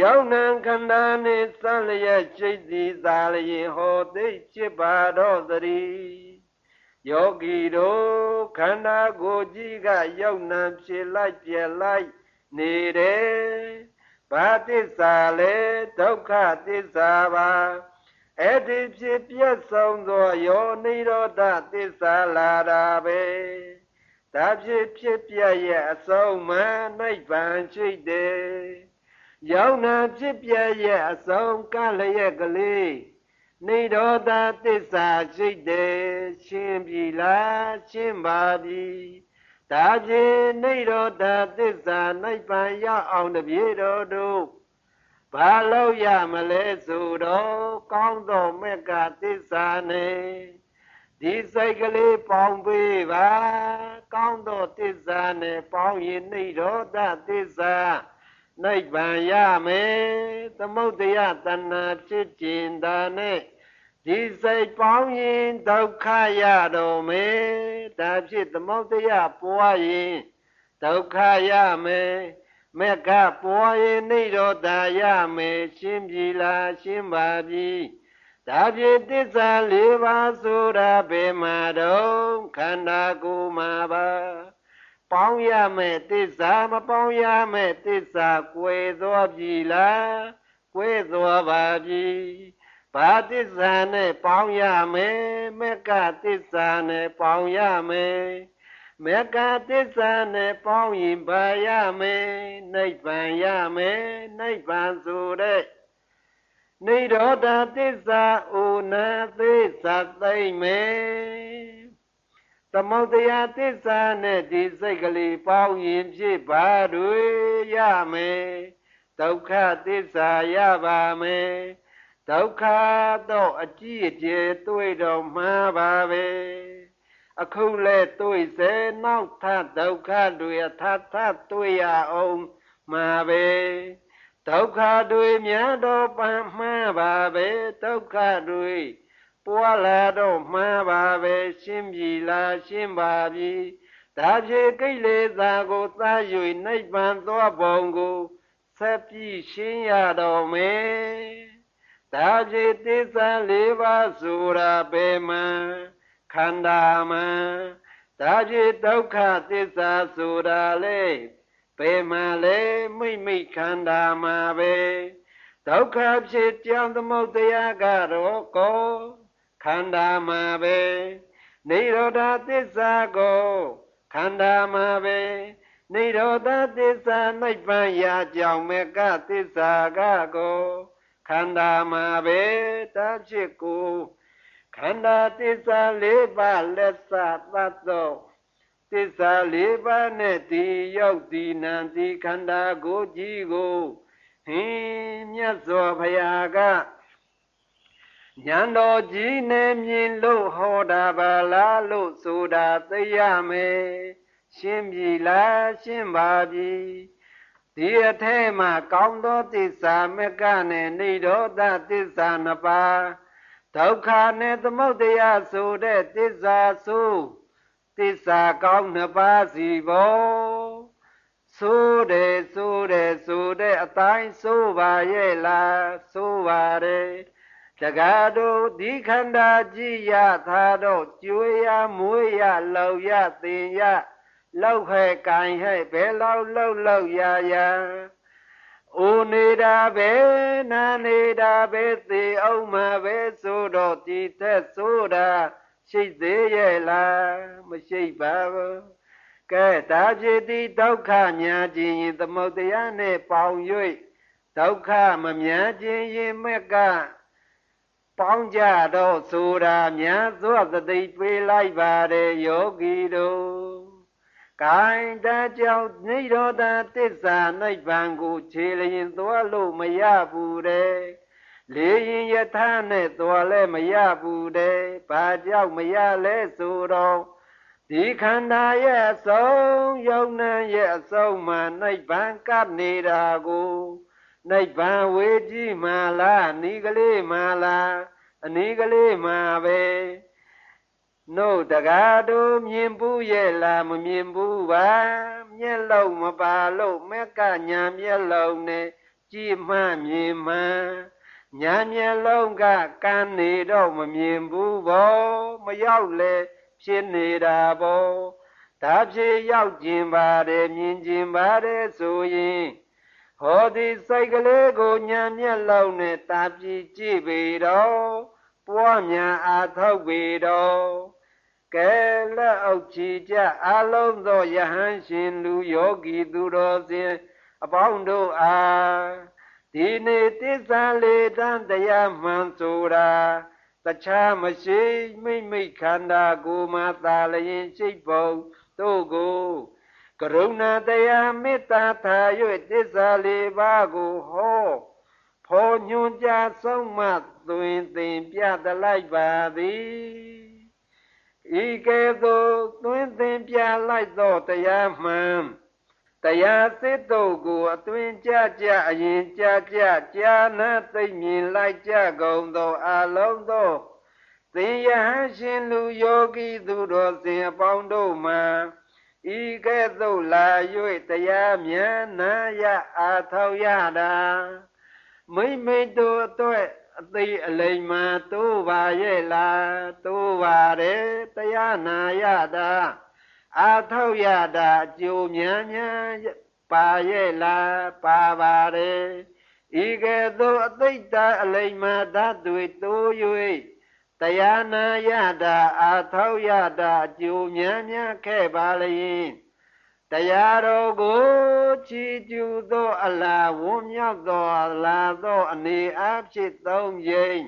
ရောက်နံခန္ဓာနှင့်စလျက်စိတ်သည်သာလျင်ဟောသိจิตပါတော့တည်းယောဂီတို့ခန္ဓာကိုယ်ကြီးကရောက်နံဖြစ်လိုက်ပြက်လိုက်နေတယ်ဘာသစ္စာလဲဒုက္ခသစ္စာပါအဲ့ဒီဖြစ်ပြက်ဆုံးသောယောနိရောဓသစ္စာလာတာပဲဒါဖြစ်ဖြစ်ပြက်ရဲ့အဆုံးမှနိဗ္ဗာန်ရှိတယ် ရောက်နာဖြစ်ပြရဲ့အဆုံးကလျက်ကလေးနေတော်သာသစ္စာရှိတယ်ရှင်းပြီလားရှင်းပါပြီဒါဖြင့်နေတော်သာသစ္စာနိုင်ပန်ရအောင်တပြေတော်တို့ဘာလို့ရမလဲဆိုတော့ကောင်းသောမေကသစ္စာနဲ့ဒီစိတ်ကလေးပေါင်းပေးပါကောင်းသောသစ္စာနဲ့ပေါင်းရင်နေတော်သာသစ္စာ နိဗ္ဗာန်ရမယ်သမုဒ္ဒယတဏ္ဍာဖြစ်ကျင်တာနဲ့ဒီစိတ်ပေါင်းရင်ဒုက္ခရတော်မယ်ဒါဖြစ်သမုဒ္ဒယပွားရင်ဒုက္ခရမယ်မေကပွားရင်နိရောဓရမယ်ရှင်းပြီလားရှင်းပါပြီဒါဖြစ်တစ္ဆာ၄ပါးဆိုတာဘယ်မှာတော့ခန္ဓာကိုယ်မှာပါ ပေါင်းရမယ်သစ္စာမပေါင်းရမယ်သစ္စာကွယ်သောပြီလားကွယ်သောပါပြီဘာသစ္စာနဲ့ပေါင်းရမယ်မေကသစ္စာနဲ့ပေါင်းရမယ်မေကသစ္စာနဲ့ပေါင်းရင်ဘာရမယ်နိဗ္ဗာန်ရမယ်နိဗ္ဗာန်ဆိုတဲ့နိရောဓသစ္စာဥနာသစ္စာသိမ့်မယ် သမုဒ္ဒရာသစ္စာနဲ့ဒီစိတ်ကလေးပေါင်းရင်ဖြစ်ပါတွေရမယ်ဒုက္ခသစ္စာရပါမယ်ဒုက္ခတော့အကြည့်အကျယ်တွေ့တော့မှာပါပဲအခုလဲတွေ့စေနောက်ထဒုက္ခတွေအထထတွေ့ရအောင်မှာပဲဒုက္ခတွေများတော့ပန်းမှန်းပါပဲဒုက္ခတွေ ပွာလာတော့မှန်းပါပဲရှင်းပြီလားရှင်းပါပြီဒါဖြင့်ကိလေသာကိုသာ၍နိဗ္ဗာန်သောဘုံကိုဆက်ပြီးရှင်းရတော်မယ်ဒါဖြင့်သစ္စာ၄ပါးဆိုတာဘယ်မှာခန္ဓာမှာဒါဖြင့်ဒုက္ခသစ္စာဆိုတာလေဘယ်မှာလဲမိမိခန္ဓာမှာပဲဒုက္ခဖြစ်ကြောင်းသမုဒ္ဒရာကတော့ကို ခန္ဓာမှာပဲနိရောဓသစ္စာကိုခန္ဓာမှာပဲနိရောဓသစ္စာနိဗ္ဗာန်ရာကြောင့်မေကသစ္စာကကိုခန္ဓာမှာပဲတာဖြစ်ကိုခန္ဓာသစ္စာ၄ပါးလက်စသတ်သောသစ္စာ၄ပါးနဲ့ဒီရောက်ဒီနံဒီခန္ဓာကိုကြည်ကိုဟင်းမြတ်စွာဘုရားက ဉာဏ်တော်ကြီးနဲ့မြင်လို့ဟောတာပါလားလို့ဆိုတာသိရမယ်ရှင်းပြီလားရှင်းပါပြီဒီအထဲမှာကောင်းသောသစ္စာမကနဲ့နေရောဓသစ္စာနှစ်ပါးဒုက္ခနဲ့သမုဒယဆိုတဲ့သစ္စာဆိုသစ္စာကောင်းနှစ်ပါးစီဘောဆိုတယ်ဆိုတယ်ဆိုတဲ့အတိုင်းဆိုပါရဲ့လားဆိုပါတယ် တကားတို့ဒီခန္ဓာကြည်ရသာတော့ကျွေးရမွေးရလောက်ရသင်ရလောက်ခဲကင်ဟဲ့ဘယ်လောက်လောက်လောက်ရရအိုနေတာပဲနာနေတာပဲသေအောင်မှာပဲဆိုတော့ဒီသက်ဆိုတာရှိသေးရဲ့လားမရှိပါဘူးကဲဒါဖြစ်သည့်ဒုက္ခညာခြင်းရင်သမုတ်တရားနဲ့ပေါင်၍ဒုက္ခမများခြင်းရင်မက်က ပေါင်းကြတော့ဆိုတာများစွာသတိပေးလိုက်ပါတယ်ယောဂီတို့ကိုင်တကြောင့်နိရောဓသစ္စာနိဗ္ဗာန်ကိုခြေလျင်သွားလို့မရဘူးတဲ့လေရင်ယထာနဲ့သွားလဲမရဘူးတဲ့ဘာကြောင့်မရလဲဆိုတော့ဒီခန္ဓာရဲ့အဆုံးယုံနာရဲ့အဆုံးမှာနိဗ္ဗာန်ကပ်နေတာကို နိဗ္ဗာန်ဝေကြည့်မှလားနီးကလေးမှလားအနီးကလေးမှပဲနှုတ်တကားတို့မြင်ဘူးရဲ့လားမမြင်ဘူးပါမျက်လုံးမပါလို့မက်ကညာမျက်လုံးနဲ့ကြည့်မှမြင်မှညာမျက်လုံးကကန်းနေတော့မမြင်ဘူးဘောမရောက်လေဖြစ်နေတာဘောဒါဖြစ်ရောက်ခြင်းပါတယ်မြင်ခြင်းပါတယ်ဆိုရင် ဟောဒီစိတ်ကလေးကိုညာမျက်လုံးနဲ့တာပြကြည့်ပေတော့ပွားများအားထုတ်ပေတော့ကဲလက်အောက်ချီကြအလုံးသောယဟန်ရှင်လူယောဂီသူတော်စင်အပေါင်းတို့အားဒီနေ့တစ္ဆာလေးတန်တရားမှန်ဆိုတာတခြားမရှိမိမိခန္ဓာကိုယ်မှာသာလျင်စိတ်ပုံတို့ကို ကရုဏာတရားမေတ္တာထား၍တစ္ဆာလေးပါးကိုဟောဖော်ညွှန်ကြားဆုံးမသွင်သင်ပြတလိုက်ပါသည်ဤကဲ့သို့သွင်းသင်ပြလိုက်သောတရားမှန်တရားစစ်တို့ကိုအသွင်ကြကြအရင်ကြကြကြာနာသိမြင်လိုက်ကြကုန်သောအလုံးသောသင်ယဟရှင်လူယောဂီသူတော်စင်အပေါင်းတို့မှ ဤကဲ့သို့လာ၍တရားမြန်နာရအာထောက်ရတာမိမိတို့အတွက်အသိအလိမ်မှတိုးပါရဲ့လားတိုးပါတယ်တရားနာရတာအာထောက်ရတာအကျိုးများများပါရဲ့လားပါပါတယ်ဤကဲ့သို့အသိတအလိမ်မှဓာတ်တွေတိုး၍ တရားနာရတာအာထောက်ရတာအကျိုးများများခဲ့ပါလျင်တရားတော်ကိုချီးကျူးသောအလားဝန်းမြောက်သောအလားသောအနေအဖြစ်သုံးရင်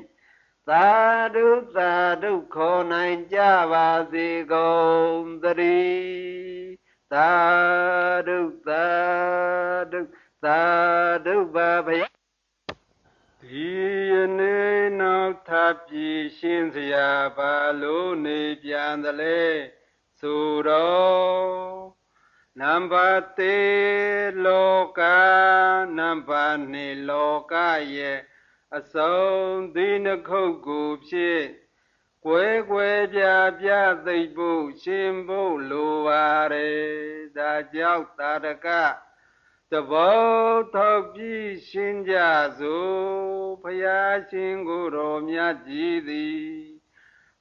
သာဓုသာဓုခေါ်နိုင်ကြပါစေကုန်သတည်းသာဓုသာဓုသာဓုပါဗျာဒီယနေ့ နောက်ထပ်ပြည်ရှင်းစရာဘာလို့နေပြန်သလဲဆိုတော့နံပါတ်3လောကနံပါတ်2လောကရဲ့အစုံသီနှခုတ်ကိုဖြစ်ကွယ်ကွယ်ပြပြသိပ်ဖို့ရှင်ဖို့လိုပါれဒါကြောင့်တာရက တဘောထောက်ပြီးရှင်းကြစို့ဖယားရှင်ကိုယ်တော်မြတ်ကြီးသည်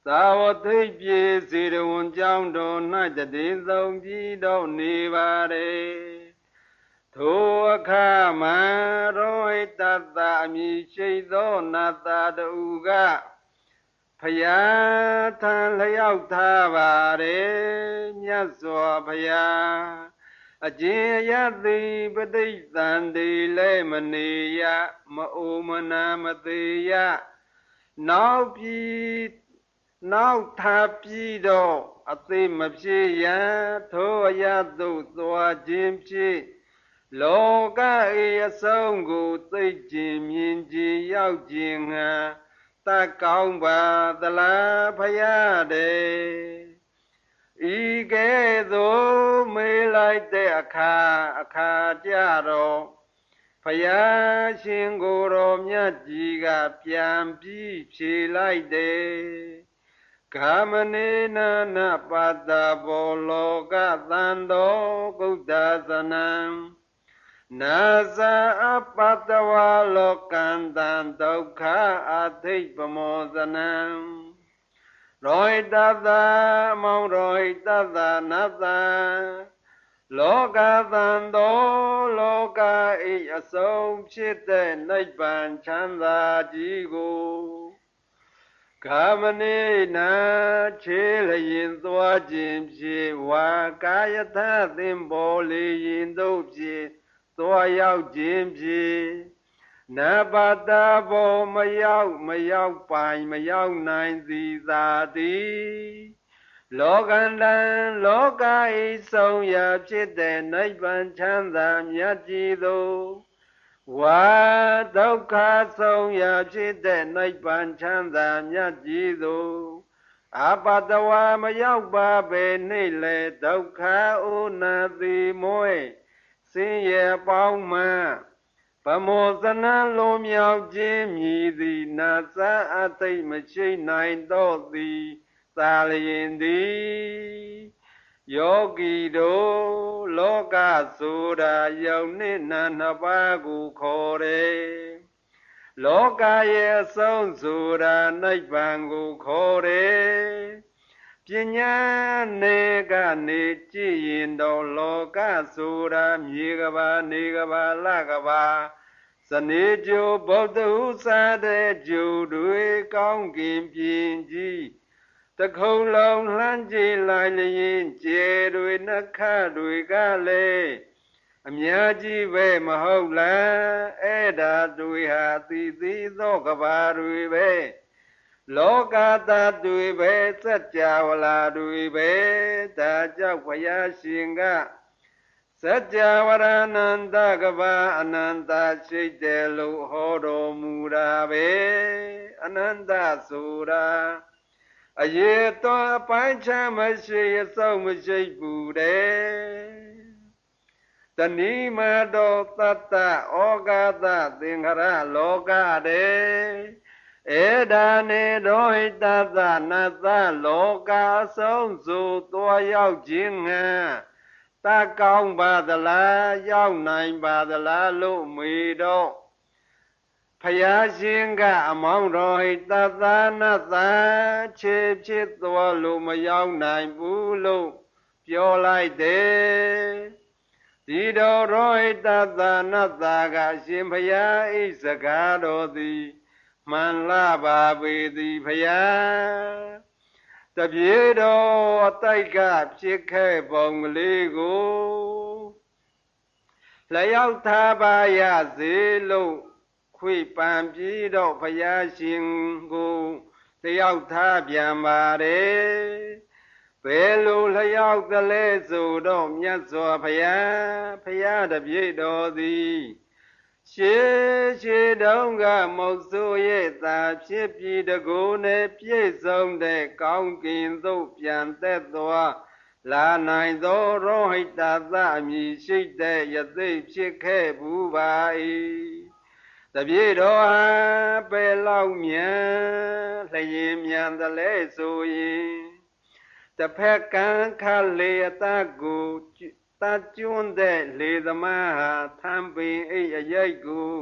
သာဝသိပြေစေတဝန်ကြောင်းတော်၌တည်ဆုံးပြီးတော့နေပါれထိုအခါမှရောဟိတတအမိရှိသောနတ်သားတူကဖယားထံလျောက်ထားပါれမြတ်စွာဘုရား အကျင်ရသည်ပဋိသန္တိလဲမနေရမအိုမနာမသေးရနောက်ပြီးနောက်ထားပြီးတော့အသေးမဖြစ်ရန်ထိုအရသို့သွားခြင်းဖြစ်လောက၏အဆုံးကိုသိခြင်းမြင်ခြင်းရောက်ခြင်းငါတကောင်းပါသလားဖရာတဲ့ ဤကဲ့သို့မေးလိုက်တဲ့အခါအခါကြတော့ဖယားရှင်ကိုယ်တော်မြတ်ကြီးကပြန်ပြီးဖြေလိုက်တယ်ကာမနေနာနပတ္တဘောလောကသံတော်ကုဋ္ဌသနံနာဇာအပတ္တဝလောကံတံဒုက္ခအသိပမောဇနံ ရောဟိတသမောင်ရောဟိတသနတံလောကသံသောလောကဤအဆုံးဖြစ်တဲ့နိဗ္ဗာန်ချမ်းသာကြီးကိုကာမနေနာခြေလျင်သွားခြင်းဖြစ်ဝါကာယသသင်္ဘောလေရင်တို့ဖြစ်သွားရောက်ခြင်းဖြစ် နပါတဘောမရောက်မရောက်ပိုင်မရောက်နိုင်သည်သာသည်လောကန္တံလောကဤဆုံးရာဖြစ်တဲ့နိဗ္ဗာန်ချမ်းသာမြတ်ကြီးသို့ဝါဒုက္ခဆုံးရာဖြစ်တဲ့နိဗ္ဗာန်ချမ်းသာမြတ်ကြီးသို့အပတဝါမရောက်ပါပဲနေလေဒုက္ခဥနာတိမွေစင်ရပေါင်းမှ ဗမောဇနလုံးမြောက်ခြင်းမြည်သည်နာသအသိမရှိနိုင်တော့သည်သာလျင်သည်ယောဂီတို့လောကဆိုတာယုံနှင့်နာနှစ်ပါးကိုခေါ်တယ်လောကရဲ့အဆုံးဆိုတာနိဗ္ဗာန်ကိုခေါ်တယ်ပညာနေကနေကြည်ရင်တော့လောကဆိုတာမြေကဘာနေကဘာလကဘာ စနေကြိုဗုဒ္ဓဟုစားတဲ့ဂျူတွေကောင်းကင်ပြင်ကြီးတခုံလုံးလှမ်းကြည့်လိုက်လျင်ကျဲတွေနှခတွေကလည်းအများကြီးပဲမဟုတ်လားအဲ့ဒါတွေဟာသီသီသောကဘာတွေပဲလောကသားတွေပဲစัจ java လာတွေပဲဒါကြောင့်ဘုရားရှင်က စัจ java ရဏန္တကဘာအနန္တရှိတယ်လို့ဟောတော်မူတာပဲအနန္တဆိုတာအရေတော်အပိုင်းချမ်းမရှိအစုံမရှိဘူးတဲ့တဏိမတော်တတ္တဩဃသသင်္ခရလောကတဲ့ဧဒါနေရောဟိတသနသလောကဆုံးစုသွားရောက်ခြင်းငါ တကောင်းပါသလားရောက်နိုင်ပါသလားလို့မေတော့ဖယားရှင်ကအမောင်းတော်ဟိတသနာသာခြေဖြစ်သွားလို့မရောက်နိုင်ဘူးလို့ပြောလိုက်တယ်ဒီတော်ရောဟိတသနာသာကရှင်ဖယားဤစကားတော်သည်မှန်လာပါပေသည်ဖယား တပြေတော်အတိုက်ကဖြစ်ခဲ့ပုံကလေးကိုလျောက်ထားပါရစေလို့ခွေပံပြီးတော့ဘုရားရှင်ကိုလျောက်ထားပြန်ပါတယ်ဘယ်လိုလျောက်သလဲဆိုတော့မြတ်စွာဘုရားဘုရားတပြည့်တော်သည် ရှေရှေတုံးကမုတ်ဆိုးရဲ့သာဖြစ်ပြီးတကူနဲ့ပြည့်စုံတဲ့ကောင်းကင်သို့ပြန်သက်သွားလာနိုင်သောရောဟိတသအမည်ရှိတဲ့ယသိဖြစ်ခဲ့ဘူးပါ၏တပြေတော်ဟာပဲလောက်မြန်လျင်မြန်တလဲဆိုရင်တစ်ဖက်ကန်းခလေအတကို တကျွန်းတဲ့လေသမားဟာသံပင်အိတ်အရိုက်ကို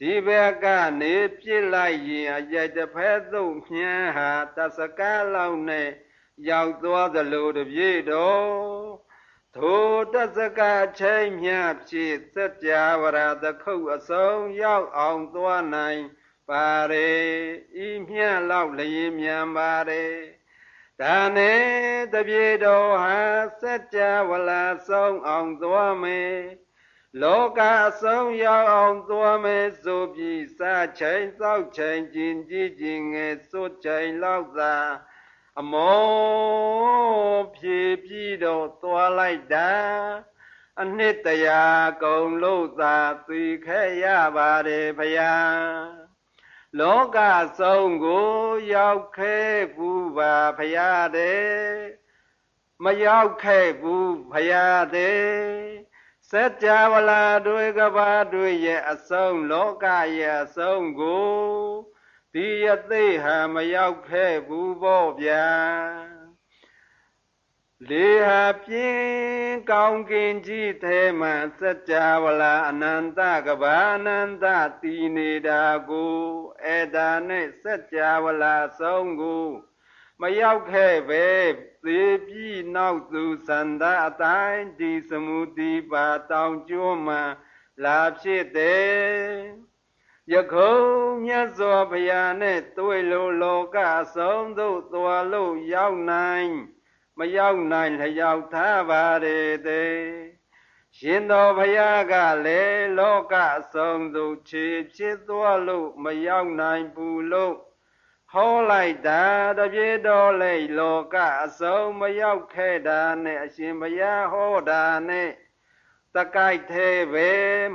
ဒီဘက်ကနေပြစ်လိုက်ရင်အရိုက်တစ်ဖက်သို့မြန်းဟာတစကားလောက်နဲ့ရောက်သွားသလိုတပြေတော်ထိုတစကားချိန်မြဖြစ်စัจ java ရသခုတ်အစုံရောက်အောင်သွားနိုင်ပါれဤမြလောက်လျင်မြန်ပါれ ဒါနဲ့တပြေတော်ဟာစัจ java လာဆုံးအောင်သွားမယ်လောကအဆုံးရောက်အောင်သွားမယ်ဆိုပြီးစချိန်သောက်ချိန်ကျင်ကြည်ကျင်ငယ်စွတ်ချိန်လောက်သာအမောဖြည်ပြီးတော့သွားလိုက်တာအနှစ်တရာကုံလို့သာသိခဲ့ရပါတယ်ဗျာ လောကဆုံးကိုရောက်ခဲ့ဘူးပါဗျာတဲ့မရောက်ခဲ့ဘူးဗျာတဲ့စัจ java လာတွေကဘာတွေရဲ့အဆုံးလောကရဲ့အဆုံးကိုဒီယသိဟာမရောက်ခဲ့ဘူးပေါ့ဗျာ လေဟာပြင်းကောင်းကင်ကြီးထဲမှာစัจ java လာအနန္တကဘာအနန္တတည်နေတာကိုအဲ့ဒါနဲ့စัจ java လာဆုံးကိုမရောက်ခဲ့ပဲသေပြီးနောက်သူစန္ဒအတိုင်းဒီစမှုတိပါတောင်ကျွန်းမှာလာဖြစ်တယ်ယခုမြတ်စွာဘုရားနဲ့တွေ့လို့လောကဆုံးသို့သွားလို့ရောက်နိုင် မရောက်နိုင်လျောက်ထားပါれတဲ့ရှင်တော်ဘုရားကလည်းလောကဆုံးသို့ခြေဖြစ်သွားလို့မရောက်နိုင်ဘူးလို့ဟောလိုက်တာတပြေတော်လေလောကအဆုံးမရောက်ခဲ့တာနဲ့အရှင်ဘုရားဟောတာနဲ့တကိုက်သေးပဲ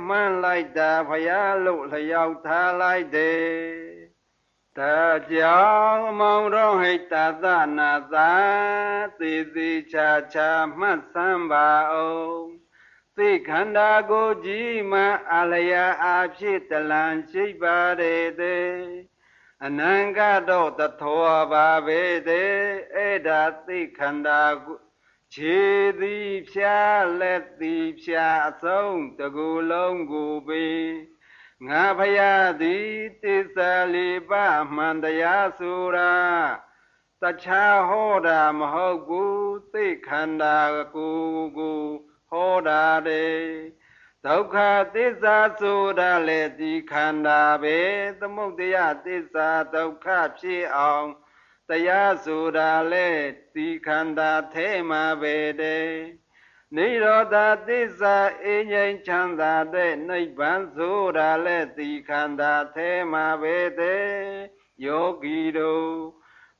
မှန်းလိုက်တာဖယားလို့လျောက်ထားလိုက်တယ် ဒါကြောင့်မောင်တော်ဟိတသနာသာသေသေးချာချာမှတ်စမ်းပါအောင်သိခန္ဓာကိုကြည်မှအလျာအဖြစ်တလံရှိပါတဲ့တဲ့အနံကတော့တထောပါပဲတဲ့အဲ့ဒါသိခန္ဓာကိုခြေသည်ဖြာလက်သည်ဖြာအဆုံးတကူလုံးကိုပေ ငါဖယားသည်တစ္ဆလေးပါမှန်တရားဆိုတာတခြားဟောတာမဟုတ်ဘူးသိခန္ဓာကိုကိုဟောတာတဲ့ဒုက္ခသစ္စာဆိုတာလေဒီခန္ဓာပဲသမုဒယသစ္စာဒုက္ခဖြစ်အောင်တရားဆိုတာလဲဒီခန္ဓာထဲမှာပဲတဲ့ နိရောဓသစ္စာအင်းငြိမ်းချမ်းသာတဲ့နိဗ္ဗာန်ဆိုတာလဲဒီခန္ဓာထဲမှာပဲတဲ့ယောဂီတို့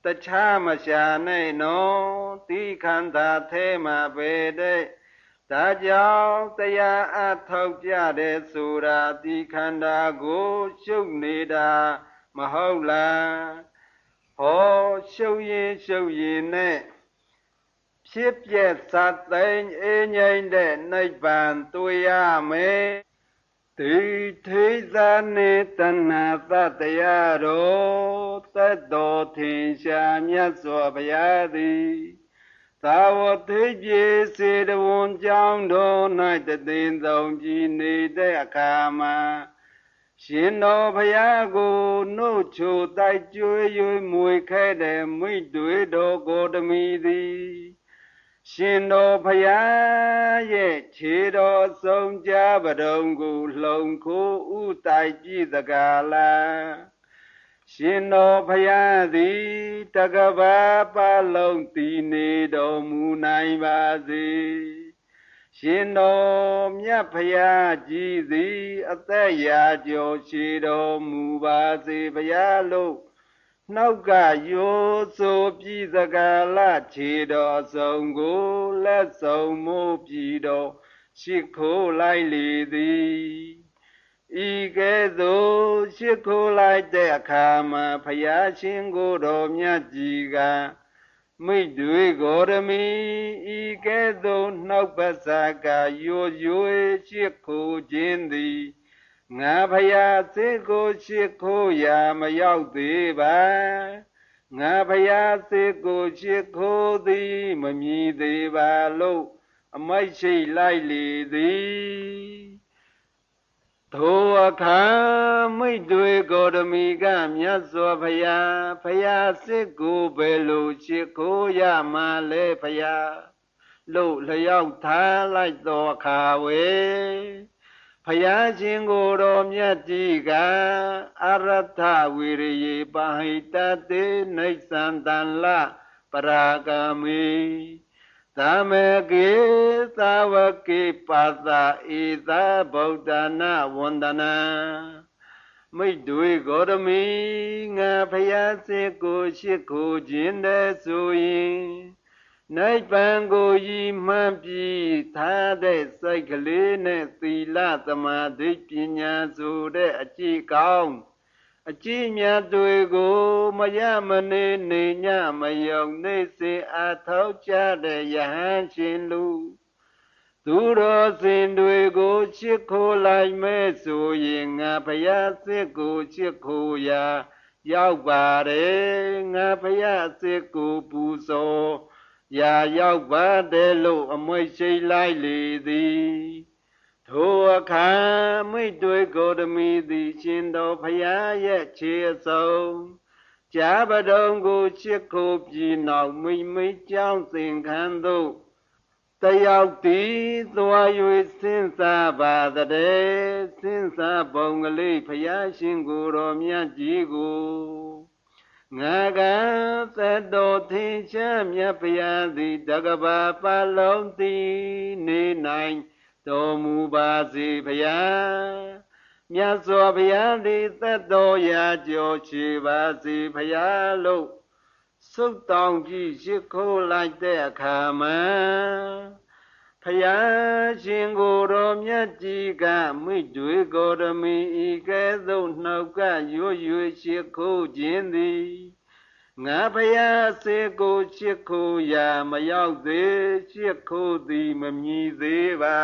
တခြားမရှာနဲ့နော်ဒီခန္ဓာထဲမှာပဲတဲ့ဒါကြောင့်တရားအထောက်ကြတဲ့ဆိုတာဒီခန္ဓာကိုရှုပ်နေတာမဟုတ်လားဟောရှုပ်ရင်ရှုပ်ရင်နဲ့ ဖြစ်ပြက်သတ်သိမ်းအင်းငိမ့်တဲ့နိဗ္ဗာန်တွေ့ရမယ်တိထိသနေတဏသတ္တရားတော်သတ္တောထင်ရှားမြတ်စွာဘုရားသည်သာဝတိပြေစေတဝန်ကြောင်းတော်၌တသိန်းသုံးကြည်နေတဲ့အခါမှာရှင်တော်ဘုရားကိုနှုတ်ချိုတိုက်ကျွေး၍မွေခဲ့တဲ့မိတွေတော်ကိုတမီသည် ရှင်တော်ဘုရားရဲ့ခြေတော်ဆုံးကြပဒုံကိုလှုံခိုးဥတိုက်ကြည့်တကားလားရှင်တော်ဘုရားသည်တကဘာပလုံးတည်နေတော်မူနိုင်ပါစေရှင်တော်မြတ်ဖရာကြီးသည် အသက်ရာကျော်ရှိတော်မူပါစေဗျာလို့ နှောက်ကရိုးဆိုပြည်စကားလခြေတော်ဆုံးကိုလက်ဆုံးမိုးပြည်တော်ရှိခိုးလိုက်လေသည်ဤကဲ့သို့ရှိခိုးလိုက်တဲ့အခါမှာဖရာရှင်ကိုယ်တော်မြတ်ကြီးကမိတွေဂေါရမီဤကဲ့သို့နှောက်ပတ်စာကယောရွေရှိခိုခြင်းသည် ငါဖယားစေကိုရှိခိုရာမရောက်သေးပါငါဖယားစေကိုရှိခိုသည်မမြည်သေးပါလို့အမိုက်ရှိလိုက်လေသည်ထိုအခါမိတ်တွေကိုဓမီကမြတ်စွာဘုရားဘုရားစစ်ကိုဘယ်လိုချစ်ကိုရမှလဲဘုရားလို့လျောက်ထားလိုက်သောအခါဝေ ဘုရားရှင်ကိုယ်တော်မြတ်ကြီးကအရထဝိရိယေပဟိတတေနေသန္တန်လပရာဂမိသမကေသဝကေပါသဧသဗုဒ္ဓနာဝန္ဒနာမိတ်တွေဂေါရမီငါဖယားစေကိုရှိခိုခြင်းတဲ့ဆိုရင် နိဗ္ဗာန်ကိုရည်မှန်းပြီးထားတဲ့စိတ်ကလေးနဲ့သီလသမာဓိပညာဆိုတဲ့အကြည့်ကောင်းအကြည့်မြတ်တွေကိုမရမနေနေညမယုံနေစေအထောက်ကြတဲ့ယဟန်ရှင်လူသူတော်စင်တွေကိုချစ်ခိုးလိုက်မဲ့ဆိုရင်ငါဘုရားစစ်ကိုချစ်ခိုးရာ ရောက်ပါတယ်ငါဘုရားစစ်ကိုပူဇော် ရာရောက်ပါတယ်လို့အမွေရှိလိုက်လေသည်ထိုအခါမိတ်တွေကိုဓမီသည်ရှင်တော်ဖရာရဲ့ခြေအစုံကြာပတုံကိုချစ်ကိုပြည်နောက်မိမိကြောင်းစင်ခံသို့တယောက်တည်သွား၍စဉ်းစားပါတဲ့စဉ်းစားပုံကလေးဖရာရှင်ကိုတော်မြတ်ကြီးကို ငါကသတ္တောသင်္ချမြတ်ဖရာသည်တကဘာပလုံးသည်နေနိုင်တော်မူပါစေဖျားမြတ်စွာဘုရားသည်သက်တော်ရာကြောချေပါစေဖျားလို့သုတ်တောင်းကြည့်ရှိခိုးလိုက်တဲ့အခါမှာ ဖယားရှင်ကိုယ်တော်မြတ်ကြီးကမိတွေကိုရမီဤကဲ့သို့နှောက်ကရွရွရှိခိုးခြင်းသည်ငါဖယားစေကိုချစ်ခိုးရာမရောက်သေးချစ်ခိုးသည်မမြည်သေးပါ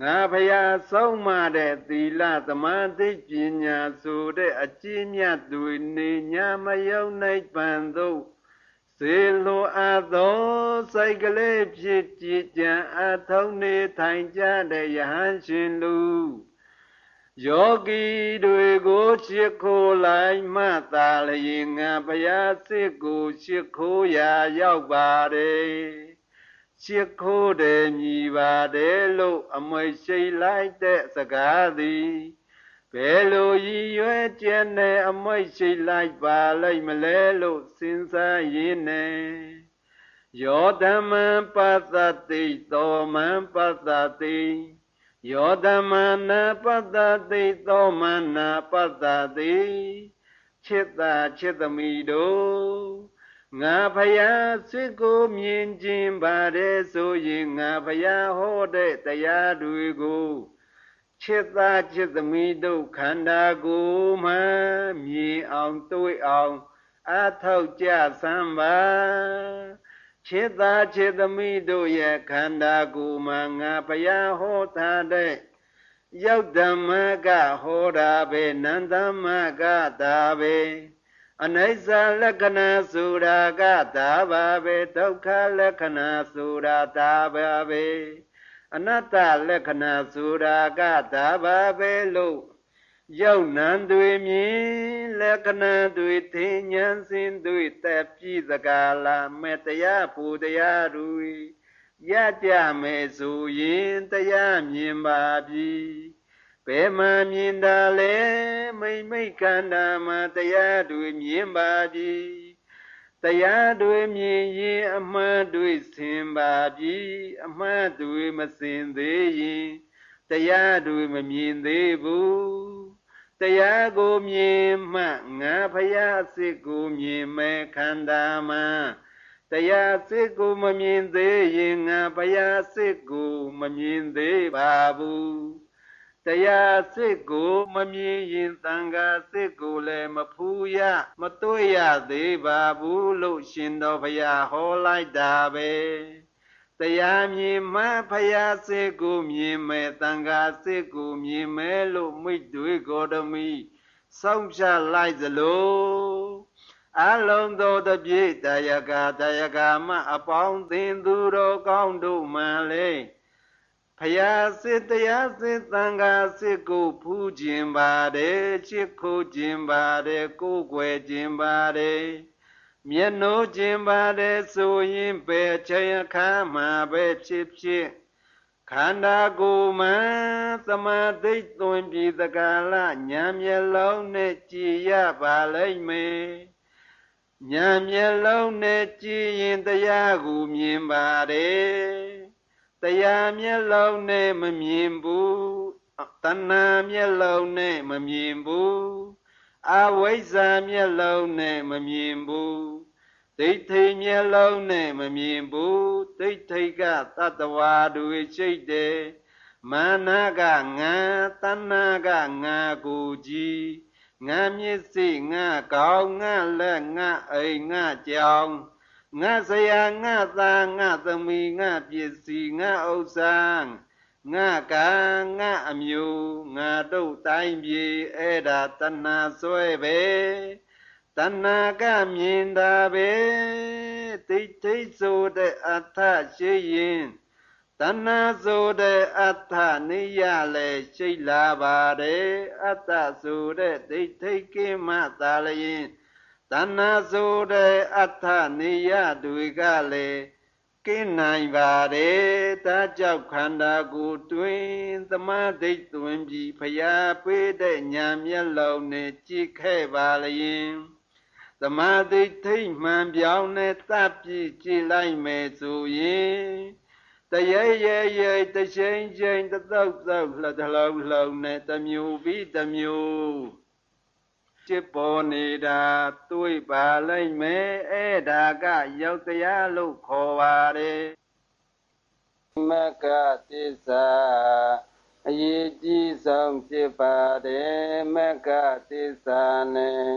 ငါဖယားဆုံးမတဲ့သီလသမာဓိပညာဆိုတဲ့အကျဉ်းမြတ်သူနေညာမယုံနိုင်ပန်သို့ စေလိုအပ်သောစိတ်ကလေးဖြစ်ကြည်ကြံအထုံးနေထိုင်ကြတဲ့ယဟန်ရှင်လူယောဂီတွေကိုချစ်ခိုးလိုက်မှသာလျင်ငါဘုရားစစ်ကိုချစ်ခိုးရာရောက်ပါတယ်ချစ်ခိုးတယ်မြည်ပါတယ်လို့အမွေရှိလိုက်တဲ့စကားသည် ဘယ်လိုရည်ရွယ်ချက်နဲ့အမွေရှိလိုက်ပါလိမ့်မလဲလို့စဉ်းစားရင်းနဲ့ယောဓမ္မပတ္တတိသောမံပတ္တတိယောဓမ္မနာပတ္တတိသောမနာပတ္တတိจิตတာจิตသမီတို့ငါဖယားစစ်ကိုမြင်ခြင်းပါတယ်ဆိုရင်ငါဖယားဟောတဲ့တရားတွေကို ချစ်သားချစ်သမီးတို့ခန္ဓာကိုယ်မှမြင်အောင်တွေးအောင်အထောက်ကြဆမ်းပါချစ်သားချစ်သမီးတို့ရဲ့ခန္ဓာကိုယ်မှငါဘုရားဟောထားတဲ့ရောက်ဓမ္မကဟောတာပဲနန္တမကတာပဲအနိစ္စလက္ခဏာဆိုတာကတာပါပဲဒုက္ခလက္ခဏာဆိုတာတာပါပဲ အနတ္တလက္ခဏာဆိုတာကတာပါပဲလို့ရောက်နံတွေမြင်လက္ခဏာတွေသင်ဉာဏ်စဉ်တွေတက်ပြည်စကားလာမဲ့တရားပူတရားတွေရကြမယ်ဆိုရင်တရားမြင်ပါပြီဘယ်မှမြင်တာလဲမိမ့်မိတ်ခန္ဓာမှာတရားတွေမြင်ပါပြီ တရားတွေမြင်ရင်အမှန်တွေဆင်ပါပြီအမှန်တွေမဆင်သေးရင်တရားတွေမမြင်သေးဘူးတရားကိုမြင်မှငါဖယားစစ်ကိုမြင်မဲ့ခန္ဓာမှာတရားစစ်ကိုမမြင်သေးရင်ငါဖယားစစ်ကိုမမြင်သေးပါဘူး တရားစစ်ကိုမမြင်ရင်တန်ခါစစ်ကိုလည်းမဖူးရမတွေ့ရသေးပါဘူးလို့ရှင်တော်ဘုရားဟောလိုက်တာပဲတရားမြင်မှဖယားစစ်ကိုမြင်မယ်တန်ခါစစ်ကိုမြင်မယ်လို့မိတ်တွေဂေါတမီဆုံးဖြတ်လိုက်သလိုအလုံးသောတပြည့်တယကတယကမအပေါင်းသင်သူတော်ကောင်းတို့မှလေ ဖယားစစ်တရားစစ်တန်ခါစစ်ကိုဖူးခြင်းပါတယ်ချစ်ခိုးခြင်းပါတယ်ကိုးကွယ်ခြင်းပါတယ်မျက်နှိုးခြင်းပါတယ်ဆိုရင်ပဲချိန်ခါမှာပဲဖြစ်ဖြစ်ခန္ဓာကိုယ်မှသမာဓိသွင်ပြီးတကလာညာမျက်လုံးနဲ့ကြည်ရပါလိမ့်မယ်ညာမျက်လုံးနဲ့ကြည်ရင်တရားကိုမြင်ပါတယ် တရားမျက်လုံးနဲ့မမြင်ဘူးတဏှာမျက်လုံးနဲ့မမြင်ဘူးအဝိဇ္ဇာမျက်လုံးနဲ့မမြင်ဘူးဒိဋ္ဌိမျက်လုံးနဲ့မမြင်ဘူးဒိဋ္ဌိကတတ္တဝါတွေရှိတယ်မာနကငါတဏှာကငါကိုကြီးငါမျက်စိငါကောင်းငါလက်ငါအိမ်ငါကြောင် ငါဆရာငါသားငါသမီးငါပစ္စည်းငါဥစ္စာငါကံငါအမျိုးငါတို့တိုင်းပြည်အဲ့ဒါတဏှာဆွဲပဲတဏှာကမြင်တာပဲတိတ်ထိတ်ဆိုတဲ့အထရှိရင်တဏှာဆိုတဲ့အထနိယလဲရှိလာပါတယ်အတ္တဆိုတဲ့ဒိဋ္ဌိကိမသာလျင် တဏှာဆိုတဲ့အတ္ထနေရတွေကလည်းကင်းနိုင်ပါတယ်ဒါကြောင့်ခန္ဓာကိုယ်တွင်သမာဓိသွင်ပြီးဖရာပေးတဲ့ညာမျက်လုံးနဲ့ကြည့်ခဲ့ပါလျင်သမာဓိထိတ်မှန်ပြောင်းနဲ့တပ်ပြည့်ကြည့်လိုက်မယ်ဆိုရင်တရရဲရဲတချိန်ချိန်တသုတ်သုတ်လှတလုံးလုံးနဲ့တမျိုးပြီးတမျိုး ဖြစ်ပေါ်နေတာတွေ့ပါလိမ့်မယ်အဲ့ဒါကယုတ်တရားလို့ခေါ်ပါတယ်မကသစ္စာအရေးကြီးဆုံးဖြစ်ပါတယ်မကသစ္စာနဲ့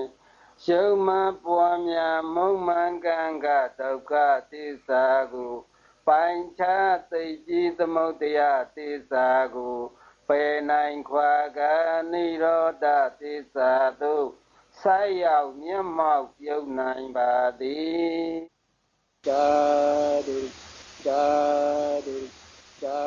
ရှုံးမပွားများမုံမှန်ကံကဒုက္ခသစ္စာကို ပိုင်ခြားသိကြီးသမုဒ္ဒရာသစ္စာကို ပယ်နိုင်ခွာကနိရောဓသစ္စာတို့ဆိုက်ရောက်မျက်မှောက်ပြုတ်နိုင်ပါသည်သာဓုသာဓုသာ